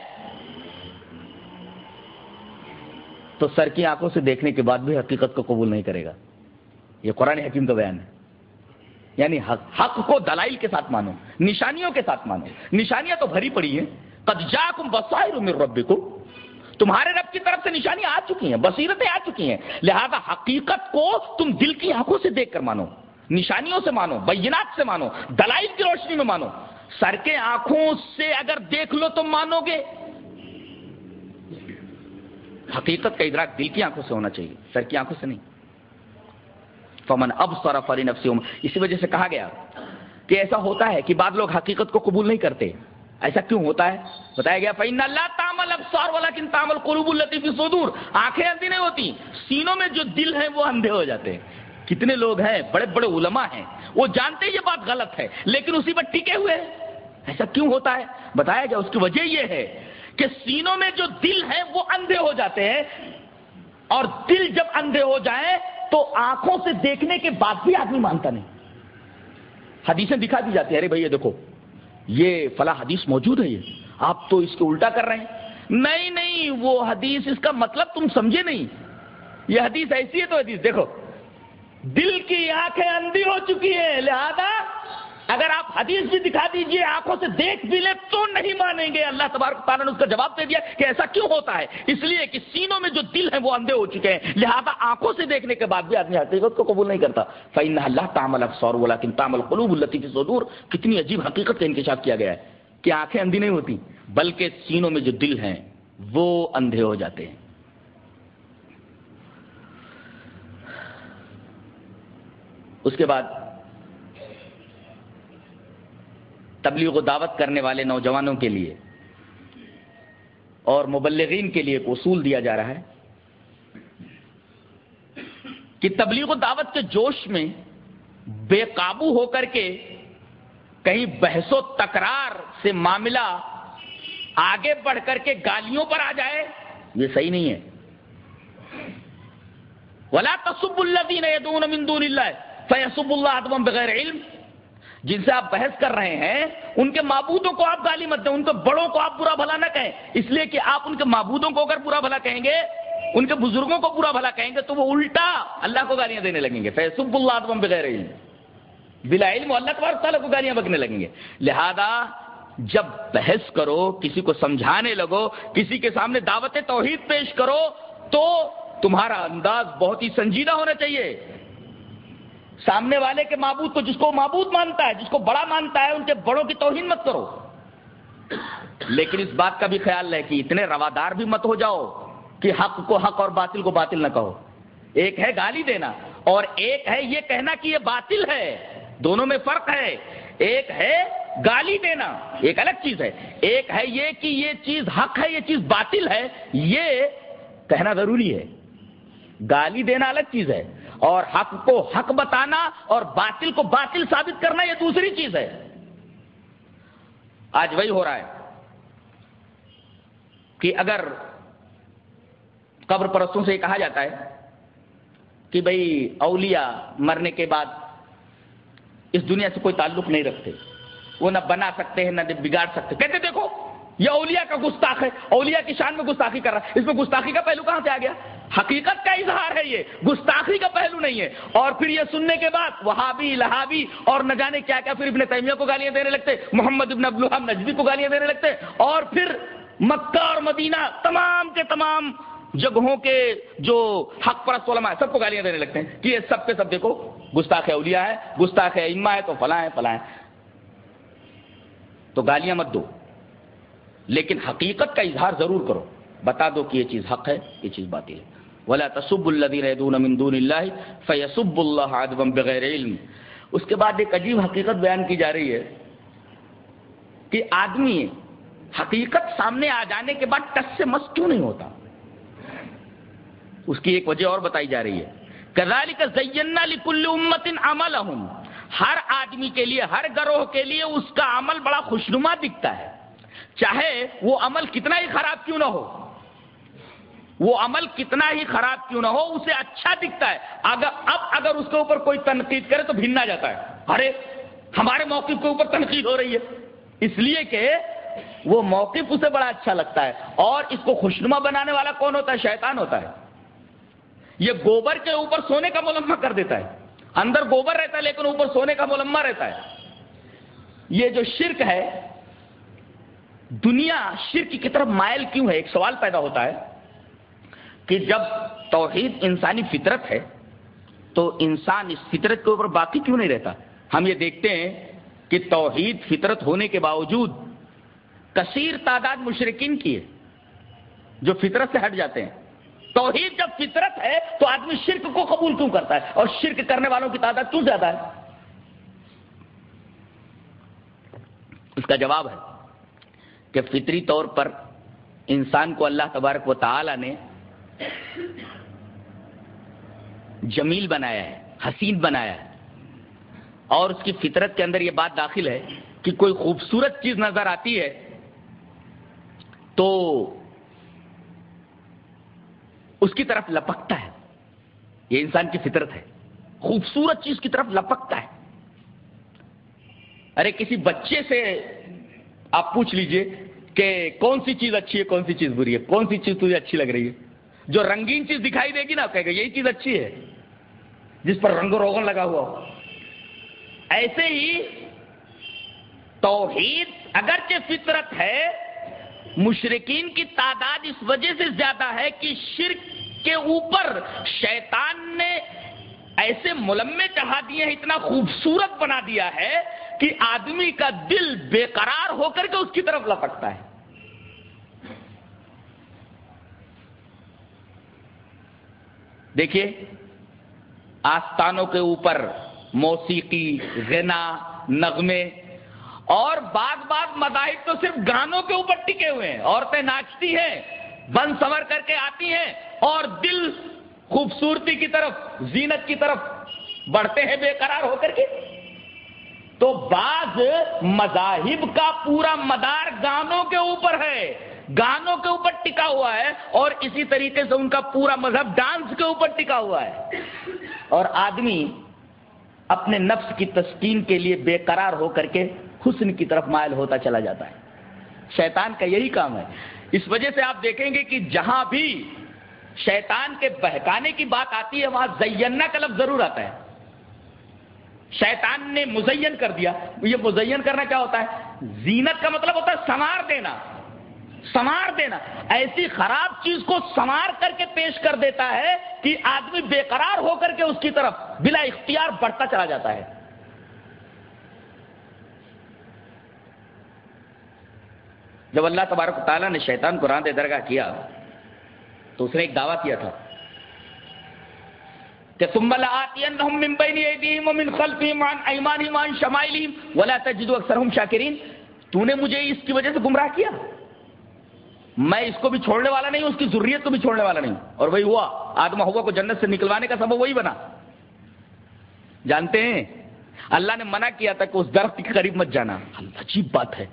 تو سر کی آنکھوں سے دیکھنے کے بعد بھی حقیقت کو قبول نہیں کرے گا۔ یہ قرآن حکیم کا بیان ہے۔ یعنی حق حق کو دلائل کے ساتھ مانو، نشانیوں کے ساتھ مانو۔ نشانیاں تو بھری پڑی ہیں۔ قد جاکم بصائر من ربکم۔ تمہارے رب کی طرف سے نشانیاں آ چکی ہیں، بصیرتیں آ چکی ہیں۔ لہذا حقیقت کو تم دل کی آنکھوں سے دیکھ کر مانو، نشانیوں سے مانو، بینات سے مانو، دلائل کی روشنی میں مانو۔ سر کے آنکھوں سے اگر دیکھ لو تو مانو گے۔ حقیقت کا ادراک دل کی آنکھوں سے ہونا چاہیے، سر کی آنکھوں سے نہیں۔ فمن اب سورا فری نفسی اسی وجہ سے کہا گیا کہ ایسا ہوتا ہے کہ بعض لوگ حقیقت کو قبول نہیں کرتے۔ ایسا کیوں ہوتا ہے؟ بتایا گیا فین اللہ تامل ابسار والا کن تامل قلوب الطیفی سودور آنکھیں اندھی نہیں ہوتی، سینوں میں جو دل ہیں وہ اندھے ہو جاتے ہیں۔ کتنے لوگ ہیں بڑے بڑے علماء ہیں، وہ جانتے یہ بات غلط ہے، لیکن اسی پر ٹکے ہوئے ایسا کیوں ہوتا ہے؟ بتایا گیا، اس کی وجہ یہ ہے کہ سینوں میں جو دل ہے وہ اندھے ہو جاتے ہیں۔ اور دل جب اندھے ہو جائیں تو آنکھوں سے دیکھنے کے بعد بھی آدمی مانتا نہیں۔ حدیثیں دکھا دی جاتی ہے ارے بھائی دیکھو۔ یہ فلاں حدیث موجود ہے یہ۔ آپ تو اس کو الٹا کر رہے ہیں۔ نہیں نہیں، وہ حدیث اس کا مطلب تم سمجھے نہیں۔ یہ حدیث ایسی ہے تو حدیث دیکھو۔ دل کی آنکھیں اندھی ہو چکی ہے لہذا اگر آپ حدیث بھی دکھا دیجیے، آنکھوں سے دیکھ بھی لیں تو نہیں مانیں گے۔ اللہ تبارک تعالیٰ نے اس کا جواب دے دیا کہ ایسا کیوں ہوتا ہے؟ اس لیے کہ سینوں میں جو دل ہیں وہ اندھے ہو چکے ہیں۔ لہذا آنکھوں سے دیکھنے کے بعد بھی آدمی حقیقت کو قبول نہیں کرتا۔ فعین اللہ تامل افسور بولا کن تامل قلوب الطیف سدور کتنی عجیب حقیقت کا انکشاف کیا گیا ہے کہ آنکھیں اندھی نہیں ہوتی، بلکہ سینوں میں جو دل ہیں وہ اندھے ہو جاتے ہیں۔ اس کے بعد تبلیغ و دعوت کرنے والے نوجوانوں کے لیے اور مبلغین کے لیے ایک اصول دیا جا رہا ہے کہ تبلیغ و دعوت کے جوش میں بے قابو ہو کر کے کہیں بحث و تکرار سے معاملہ آگے بڑھ کر کے گالیوں پر آ جائے، یہ صحیح نہیں ہے۔ ولا تصب اللہ من دون اللہ فیصب اللہ بغیر علم جن سے آپ بحث کر رہے ہیں، ان کے معبودوں کو آپ گالی مت دیں، ان کے بڑوں کو آپ برا بھلا نہ کہیں۔ اس لیے کہ آپ ان کے معبودوں کو اگر برا بھلا کہیں گے، ان کے بزرگوں کو برا بھلا کہیں گے، تو وہ الٹا اللہ کو گالیاں دینے لگیں گے۔ فیصب اللہ بغیر علم۔ بلا علم اللہ تبارک تعالیٰ کو گالیاں بکنے لگیں گے۔ لہذا جب بحث کرو، کسی کو سمجھانے لگو، کسی کے سامنے دعوت توحید پیش کرو، تو تمہارا انداز بہت ہی سنجیدہ ہونا چاہیے۔ سامنے والے کے معبود کو جس کو معبود مانتا ہے، جس کو بڑا مانتا ہے، ان کے بڑوں کی توہین مت کرو۔ لیکن اس بات کا بھی خیال ہے کہ اتنے روادار بھی مت ہو جاؤ کہ حق کو حق اور باطل کو باطل نہ کہو۔ ایک ہے گالی دینا اور ایک ہے یہ کہنا کہ یہ باطل ہے۔ دونوں میں فرق ہے۔ ایک ہے گالی دینا، ایک الگ چیز ہے۔ ایک ہے یہ کہ یہ چیز حق ہے، یہ چیز باطل ہے، یہ کہنا ضروری ہے۔ گالی دینا الگ چیز ہے۔ اور حق کو حق بتانا اور باطل کو باطل ثابت کرنا یہ دوسری چیز ہے۔ آج وہی ہو رہا ہے کہ اگر قبر پرستوں سے یہ کہا جاتا ہے کہ بھائی اولیاء مرنے کے بعد اس دنیا سے کوئی تعلق نہیں رکھتے۔ وہ نہ بنا سکتے ہیں، نہ بگاڑ سکتے۔ کہتے دیکھو، یہ اولیاء کا گستاخ ہے۔ اولیاء کی شان میں گستاخی کر رہا ہے۔ اس میں گستاخی کا پہلو کہاں سے آ گیا؟ حقیقت کا اظہار ہے یہ، گستاخی کا پہلو نہیں ہے۔ اور پھر یہ سننے کے بعد وہابی، لہابی، اور نہ جانے کیا کیا، پھر ابن تیمیہ کو گالیاں دینے لگتے، محمد ابن ابلحم نجبی کو گالیاں دینے لگتے، اور پھر مکہ اور مدینہ تمام کے تمام جگہوں کے جو حق پرست علماء سب کو گالیاں دینے لگتے ہیں کہ یہ سب کے سب دیکھو، گستاخ اولیاء ہے گستاخ اما ہے تو فلاں ہے فلاں ہے تو گالیاں مت دو۔ لیکن حقیقت کا اظہار ضرور کرو۔ بتا دو کہ یہ چیز حق ہے، یہ چیز باطل ہے۔ ولا تصب من دون اللہ فیسب اللہ بغیر علم. اس کے بعد ایک عجیب حقیقت بیان کی جا رہی ہے کہ آدمی حقیقت سامنے آ جانے کے بعد ٹس سے مس کیوں نہیں ہوتا؟ اس کی ایک وجہ اور بتائی جا رہی ہے۔ کزالی کا زینا لکل امت عمل ہر آدمی کے لیے، ہر گروہ کے لیے اس کا عمل بڑا خوشنما دکھتا ہے۔ چاہے وہ عمل کتنا ہی خراب کیوں نہ ہو۔ وہ عمل کتنا ہی خراب کیوں نہ ہو، اسے اچھا دکھتا ہے۔ اگر اب اگر اس کے اوپر کوئی تنقید کرے تو بھننا جاتا ہے۔ ارے، ہمارے موقف کے اوپر تنقید ہو رہی ہے۔ اس لیے کہ وہ موقف اسے بڑا اچھا لگتا ہے۔ اور اس کو خوشنما بنانے والا کون ہوتا ہے؟ شیطان ہوتا ہے۔ یہ گوبر کے اوپر سونے کا ملمہ کر دیتا ہے۔ اندر گوبر رہتا ہے، لیکن اوپر سونے کا ملمہ رہتا ہے۔ یہ جو شرک ہے، دنیا شرک کی طرف مائل کیوں ہے؟ ایک سوال پیدا ہوتا ہے۔ کہ جب توحید انسانی فطرت ہے، تو انسان اس فطرت کے اوپر باقی کیوں نہیں رہتا؟ ہم یہ دیکھتے ہیں کہ توحید فطرت ہونے کے باوجود کثیر تعداد مشرقین کی ہے، جو فطرت سے ہٹ جاتے ہیں۔ توحید جب فطرت ہے، تو آدمی شرک کو قبول کیوں کرتا ہے؟ اور شرک کرنے والوں کی تعداد کیوں زیادہ ہے؟ اس کا جواب ہے کہ فطری طور پر انسان کو اللہ تبارک و تعالی نے جمیل بنایا ہے، حسین بنایا ہے۔ اور اس کی فطرت کے اندر یہ بات داخل ہے کہ کوئی خوبصورت چیز نظر آتی ہے تو اس کی طرف لپکتا ہے۔ یہ انسان کی فطرت ہے۔ خوبصورت چیز کی طرف لپکتا ہے۔ ارے، کسی بچے سے آپ پوچھ لیجیے کہ کون سی چیز اچھی ہے، کون سی چیز بری ہے، کون سی چیز تجھے اچھی لگ رہی ہے؟ جو رنگین چیز دکھائی دے گی نا، کہے گا یہی چیز اچھی ہے۔ جس پر رنگ و روغن لگا ہوا ہو۔ ایسے ہی توحید اگرچہ فطرت ہے مشرقین کی تعداد اس وجہ سے زیادہ ہے کہ شرک کے اوپر شیطان نے ایسے ملمے چڑھا دیے ہیں، اتنا خوبصورت بنا دیا ہے کہ آدمی کا دل بے قرار ہو کر کے اس کی طرف لپکتا ہے۔ دیکھیے، آستانوں کے اوپر موسیقی، غنا، نغمے اور بعض بعض مذاہب تو صرف گانوں کے اوپر ٹکے ہوئے ہیں۔ عورتیں ناچتی ہیں بند سور کر کے آتی ہیں اور دل خوبصورتی کی طرف، زینت کی طرف بڑھتے ہیں بے قرار ہو کر کے۔ تو بعض مذاہب کا پورا مدار گانوں کے اوپر ہے۔ گانوں کے اوپر ٹکا ہوا ہے اور اسی طریقے سے ان کا پورا مذہب ڈانس کے اوپر ٹکا ہوا ہے۔ اور آدمی اپنے نفس کی تسکین کے لیے بے قرار ہو کر کے حسن کی طرف مائل ہوتا چلا جاتا ہے۔ شیطان کا یہی کام ہے۔ اس وجہ سے آپ دیکھیں گے کہ جہاں بھی شیطان کے بہکانے کی بات آتی ہے، وہاں زینا کا لفظ ضرور آتا ہے۔ شیطان نے مزین کر دیا۔ یہ مزین کرنا کیا ہوتا ہے؟ زینت کا مطلب ہوتا ہے سنوار دینا۔ سنوار دینا۔ ایسی خراب چیز کو سنوار کر کے پیش کر دیتا ہے کہ آدمی بے قرار ہو کر کے اس کی طرف بلا اختیار بڑھتا چلا جاتا ہے۔ جب اللہ تبارک تعالیٰ نے شیطان کو راندے درگاہ کیا، تو اس نے ایک دعویٰ کیا تھا کہ تم ولا تجدوا اکثرهم شاکرین۔ تو نے مجھے اس کی وجہ سے گمراہ کیا۔ میں اس کو بھی چھوڑنے والا نہیں اس کی ضروریت کو بھی چھوڑنے والا نہیں اور وہی ہوا آدم ہوا کو جنت سے نکلوانے کا سبب وہی بنا۔ جانتے ہیں؟ اللہ نے منع کیا تھا کہ اس درخت کے قریب مت جانا۔ عجیب بات ہے۔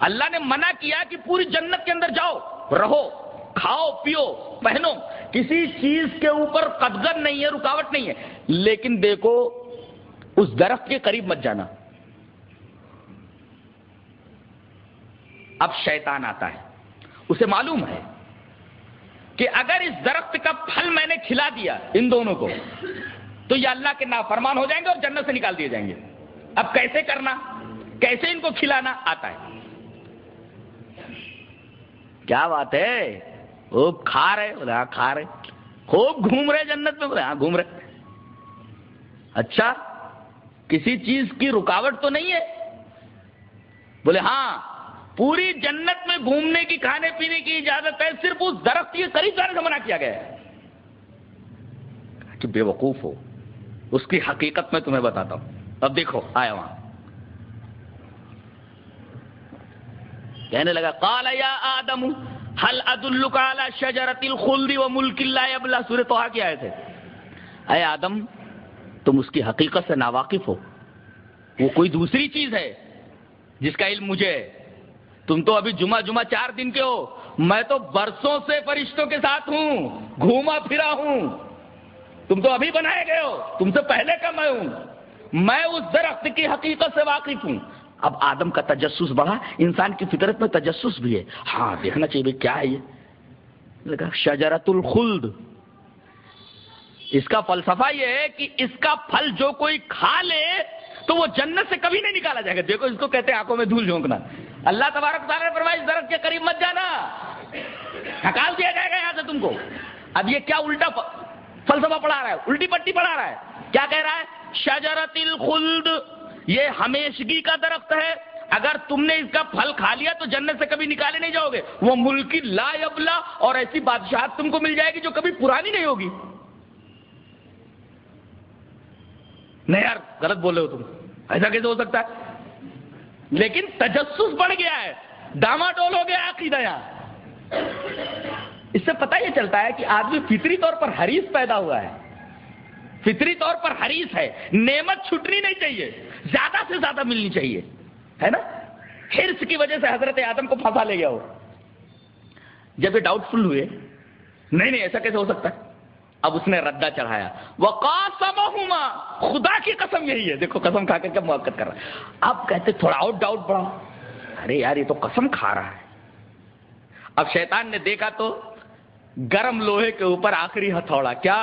اللہ نے منع کیا کہ پوری جنت کے اندر جاؤ، رہو، کھاؤ، پیو، پہنو۔ کسی چیز کے اوپر قدغن نہیں ہے، رکاوٹ نہیں ہے۔ لیکن دیکھو، اس درخت کے قریب مت جانا۔ اب شیطان آتا ہے۔ اسے معلوم ہے کہ اگر اس درخت کا پھل میں نے کھلا دیا ان دونوں کو، تو یہ اللہ کے نافرمان ہو جائیں گے اور جنت سے نکال دیے جائیں گے۔ اب کیسے کرنا؟ کیسے ان کو کھلانا؟ آتا ہے۔ کیا بات ہے؟ خوب کھا رہے بولے ہاں کھا رہے۔ خوب گھوم رہے جنت میں بولے ہاں گھوم رہے۔ اچھا کسی چیز کی رکاوٹ تو نہیں ہے؟ بولے ہاں پوری جنت میں گھومنے کی، کھانے پینے کی اجازت ہے، صرف اس درخت کے قریب جانے سے منع کیا گیا ہے۔ کہ بے وقوف ہو۔ اس کی حقیقت میں تمہیں بتاتا ہوں۔ اب دیکھو، آیا وہاں۔ کہنے لگا، قال یا آدم حل ادلک علی شجرت الخلد و ملک لا یبلا سورہ توحا کی آئے تھے اے آدم، تم اس کی حقیقت سے ناواقف ہو۔ وہ کوئی دوسری چیز ہے جس کا علم مجھے ہے۔ تم تو ابھی جمعہ جمعہ چار دن کے ہو۔ میں تو برسوں سے فرشتوں کے ساتھ ہوں، گھوما پھرا ہوں۔ تم تو ابھی بنائے گئے ہو، تم سے پہلے کا میں ہوں۔ میں اس درخت کی حقیقت سے واقف ہوں۔ اب آدم کا تجسس بڑھا، انسان کی فطرت میں تجسس بھی ہے۔ ہاں دیکھنا چاہیے کیا ہے یہ؟ شجرت الخلد۔ اس کا فلسفہ یہ ہے کہ اس کا پھل جو کوئی کھا لے تو وہ جنت سے کبھی نہیں نکالا جائے گا۔ دیکھو، اس کو کہتے ہیں آنکھوں میں دھول جھونکنا۔ اللہ تبارک تعالیٰ نے فرمایا، اس درخت کے قریب مت جانا۔ ہکال دیا جائے گا یہاں سے تم کو۔ اب یہ کیا الٹا فلسفہ پڑھا رہا ہے؟ الٹی پٹی پڑھا رہا ہے۔ کیا کہہ رہا ہے؟ شجرت الخلد، یہ ہمیشگی کا درخت ہے۔ اگر تم نے اس کا پھل کھا لیا تو جنت سے کبھی نکالے نہیں جاؤ گے۔ وہ ملکی لا ابلا اور ایسی بادشاہ تم کو مل جائے گی جو کبھی پرانی نہیں ہوگی۔ نہیں یار، غلط بولے ہو تم۔ ایسا کیسے ہو سکتا ہے؟ لیکن تجسس بڑھ گیا ہے۔ ڈاما ڈول ہو گیا عقیدہ یہاں اس سے پتہ یہ چلتا ہے کہ آدمی فطری طور پر حریص پیدا ہوا ہے۔ فطری طور پر حریص ہے۔ نعمت چھٹنی نہیں چاہیے۔ زیادہ سے زیادہ ملنی چاہیے۔ ہے نا؟ ہرس کی وجہ سے حضرت آدم کو پھنسا لے گیا ہو۔ جب یہ ڈاؤٹ فل ہوئے، نہیں نہیں، ایسا کیسے ہو سکتا ہے؟ اب اس نے ردا چڑھایا۔ وہ خدا کی قسم یہی ہے۔ دیکھو قسم کھا کر کے موقع کر رہا ہے۔ اب کہتے تھوڑا اور ڈاؤٹ بڑھا ارے یار، یہ تو قسم کھا رہا ہے۔ اب شیطان نے دیکھا تو گرم لوہے کے اوپر آخری ہتھوڑا۔ کیا؟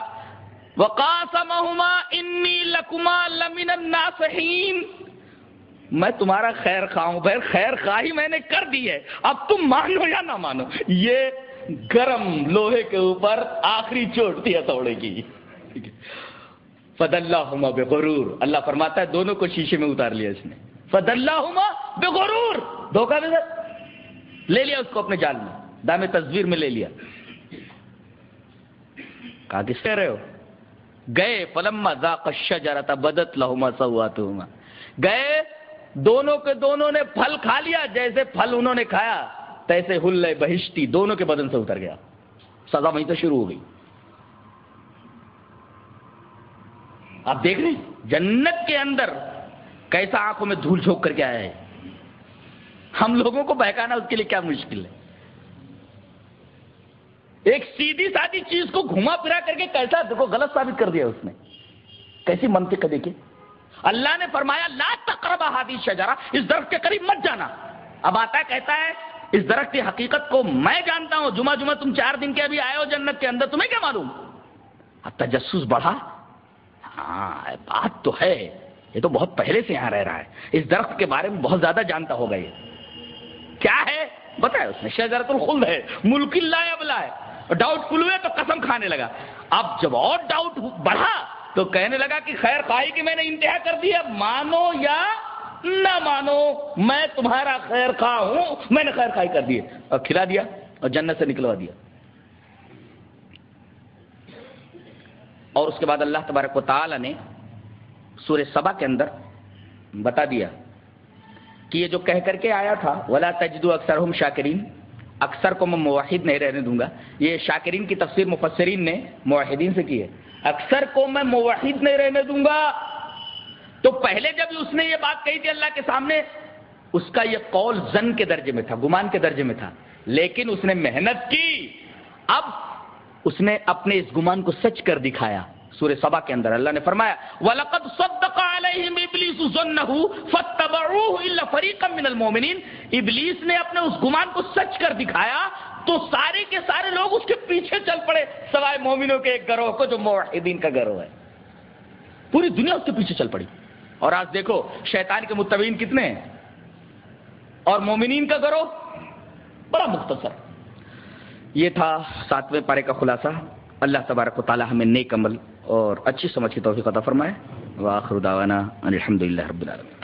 انی لکما لمن الناسحین میں تمہارا خیر خواہ ہوں۔ خیر خواہی میں نے کر دی ہے۔ اب تم مانو یا نہ مانو۔ یہ گرم لوہے کے اوپر آخری چوٹ تھی ہتھوڑے کی۔ فد اللہ بے غرور اللہ فرماتا ہے دونوں کو شیشے میں اتار لیا اس نے۔ فد اللہ بے غرور دھوکہ دے لے لیا اس کو اپنے جال میں۔ دام تصویر میں لے لیا۔ کہا، کس کہہ رہے ہو؟ گئے پلما ذاق الشجرۃ بدت لهما سواتهما گئے، دونوں کے دونوں نے پھل کھا لیا، جیسے پھل انہوں نے کھایا۔ تیسے ہل بہشتی دونوں کے بدن سے اتر گیا۔ سزا وہیں سے شروع ہو گئی۔ آپ دیکھ رہے جنت کے اندر کیسا آنکھوں میں دھول جھونک کر کے آیا ہے۔ ہم لوگوں کو بہکانا اس کے لیے کیا مشکل ہے؟ ایک سیدھی سادی چیز کو گھما پھرا کر کے کیسا دیکھو، غلط ثابت کر دیا اس نے۔ کیسی منطق دیکھیے۔ اللہ نے فرمایا، لا تقربا ہادی شجرا اس درخت کے قریب مت جانا۔ اب آتا ہے کہتا ہے اس درخت کی حقیقت کو میں جانتا ہوں. جمعہ جمعہ تم چار دن کے ابھی آئے ہو جنت کے اندر، تمہیں کیا معلوم؟ اب تجسس بڑھا. ہاں بات تو ہے. یہ تو بہت پہلے سے یہاں رہ رہا ہے. اس درخت کے بارے میں بہت زیادہ جانتا ہوگا یہ. کیا ہے؟ بتایا، اس نے شجرت الخلد ہے. ملک اللہ ابلا ہے. ڈاؤٹ فل ہوئے تو قسم کھانے لگا. اب جب اور ڈاؤٹ بڑھا تو کہنے لگا کہ خیر خواہی کی میں نے انتہا کر دی مانو یا نہ مانو، میں تمہارا خیر خواہ ہوں، میں نے خیر خواہی کر دی اور کھلا دیا اور جنت سے نکلوا دیا۔ اور اس کے بعد اللہ تبارک و تعالی نے سورہ سبا کے اندر بتا دیا کہ یہ جو کہہ کر کے آیا تھا، ولا تجدو اکثر ہم شاکرین اکثر کو میں موحد نہیں رہنے دوں گا۔ یہ شاکرین کی تفسیر مفسرین نے موحدین سے کی ہے۔ اکثر کو میں موحد نہیں رہنے دوں گا۔ تو پہلے جب اس نے یہ بات کہی تھی اللہ کے سامنے، اس کا یہ قول زن کے درجے میں تھا، گمان کے درجے میں تھا۔ لیکن اس نے محنت کی۔ اب اس نے اپنے اس گمان کو سچ کر دکھایا سورہ سبا کے اندر۔ اللہ نے فرمایا، وَلَقَدْ صَدَّقَ عَلَيْهِمْ إِبْلِيسُ ظَنَّهُ فَاتَّبَعُوهُ إِلَّا فَرِيقًا مِّنَ الْمُؤْمِنِينَ۔ ابلیس نے اپنے اس گمان کو سچ کر دکھایا تو سارے کے سارے لوگ اس کے پیچھے چل پڑے، سوائے مومنوں کے ایک گروہ کو جو موحدین کا گروہ ہے۔ پوری دنیا اس کے پیچھے چل پڑی۔ اور آج دیکھو، شیطان کے متبین کتنے ہیں؟ اور مومنین کا گروہ بڑا مختصر۔ یہ تھا ساتویں پارے کا خلاصہ۔ اللہ تبارک و تعالی ہمیں نیک عمل اور اچھی سمجھ کی توفیق عطا فرمائے۔ واخر دعوانا الحمدللہ رب العالمین۔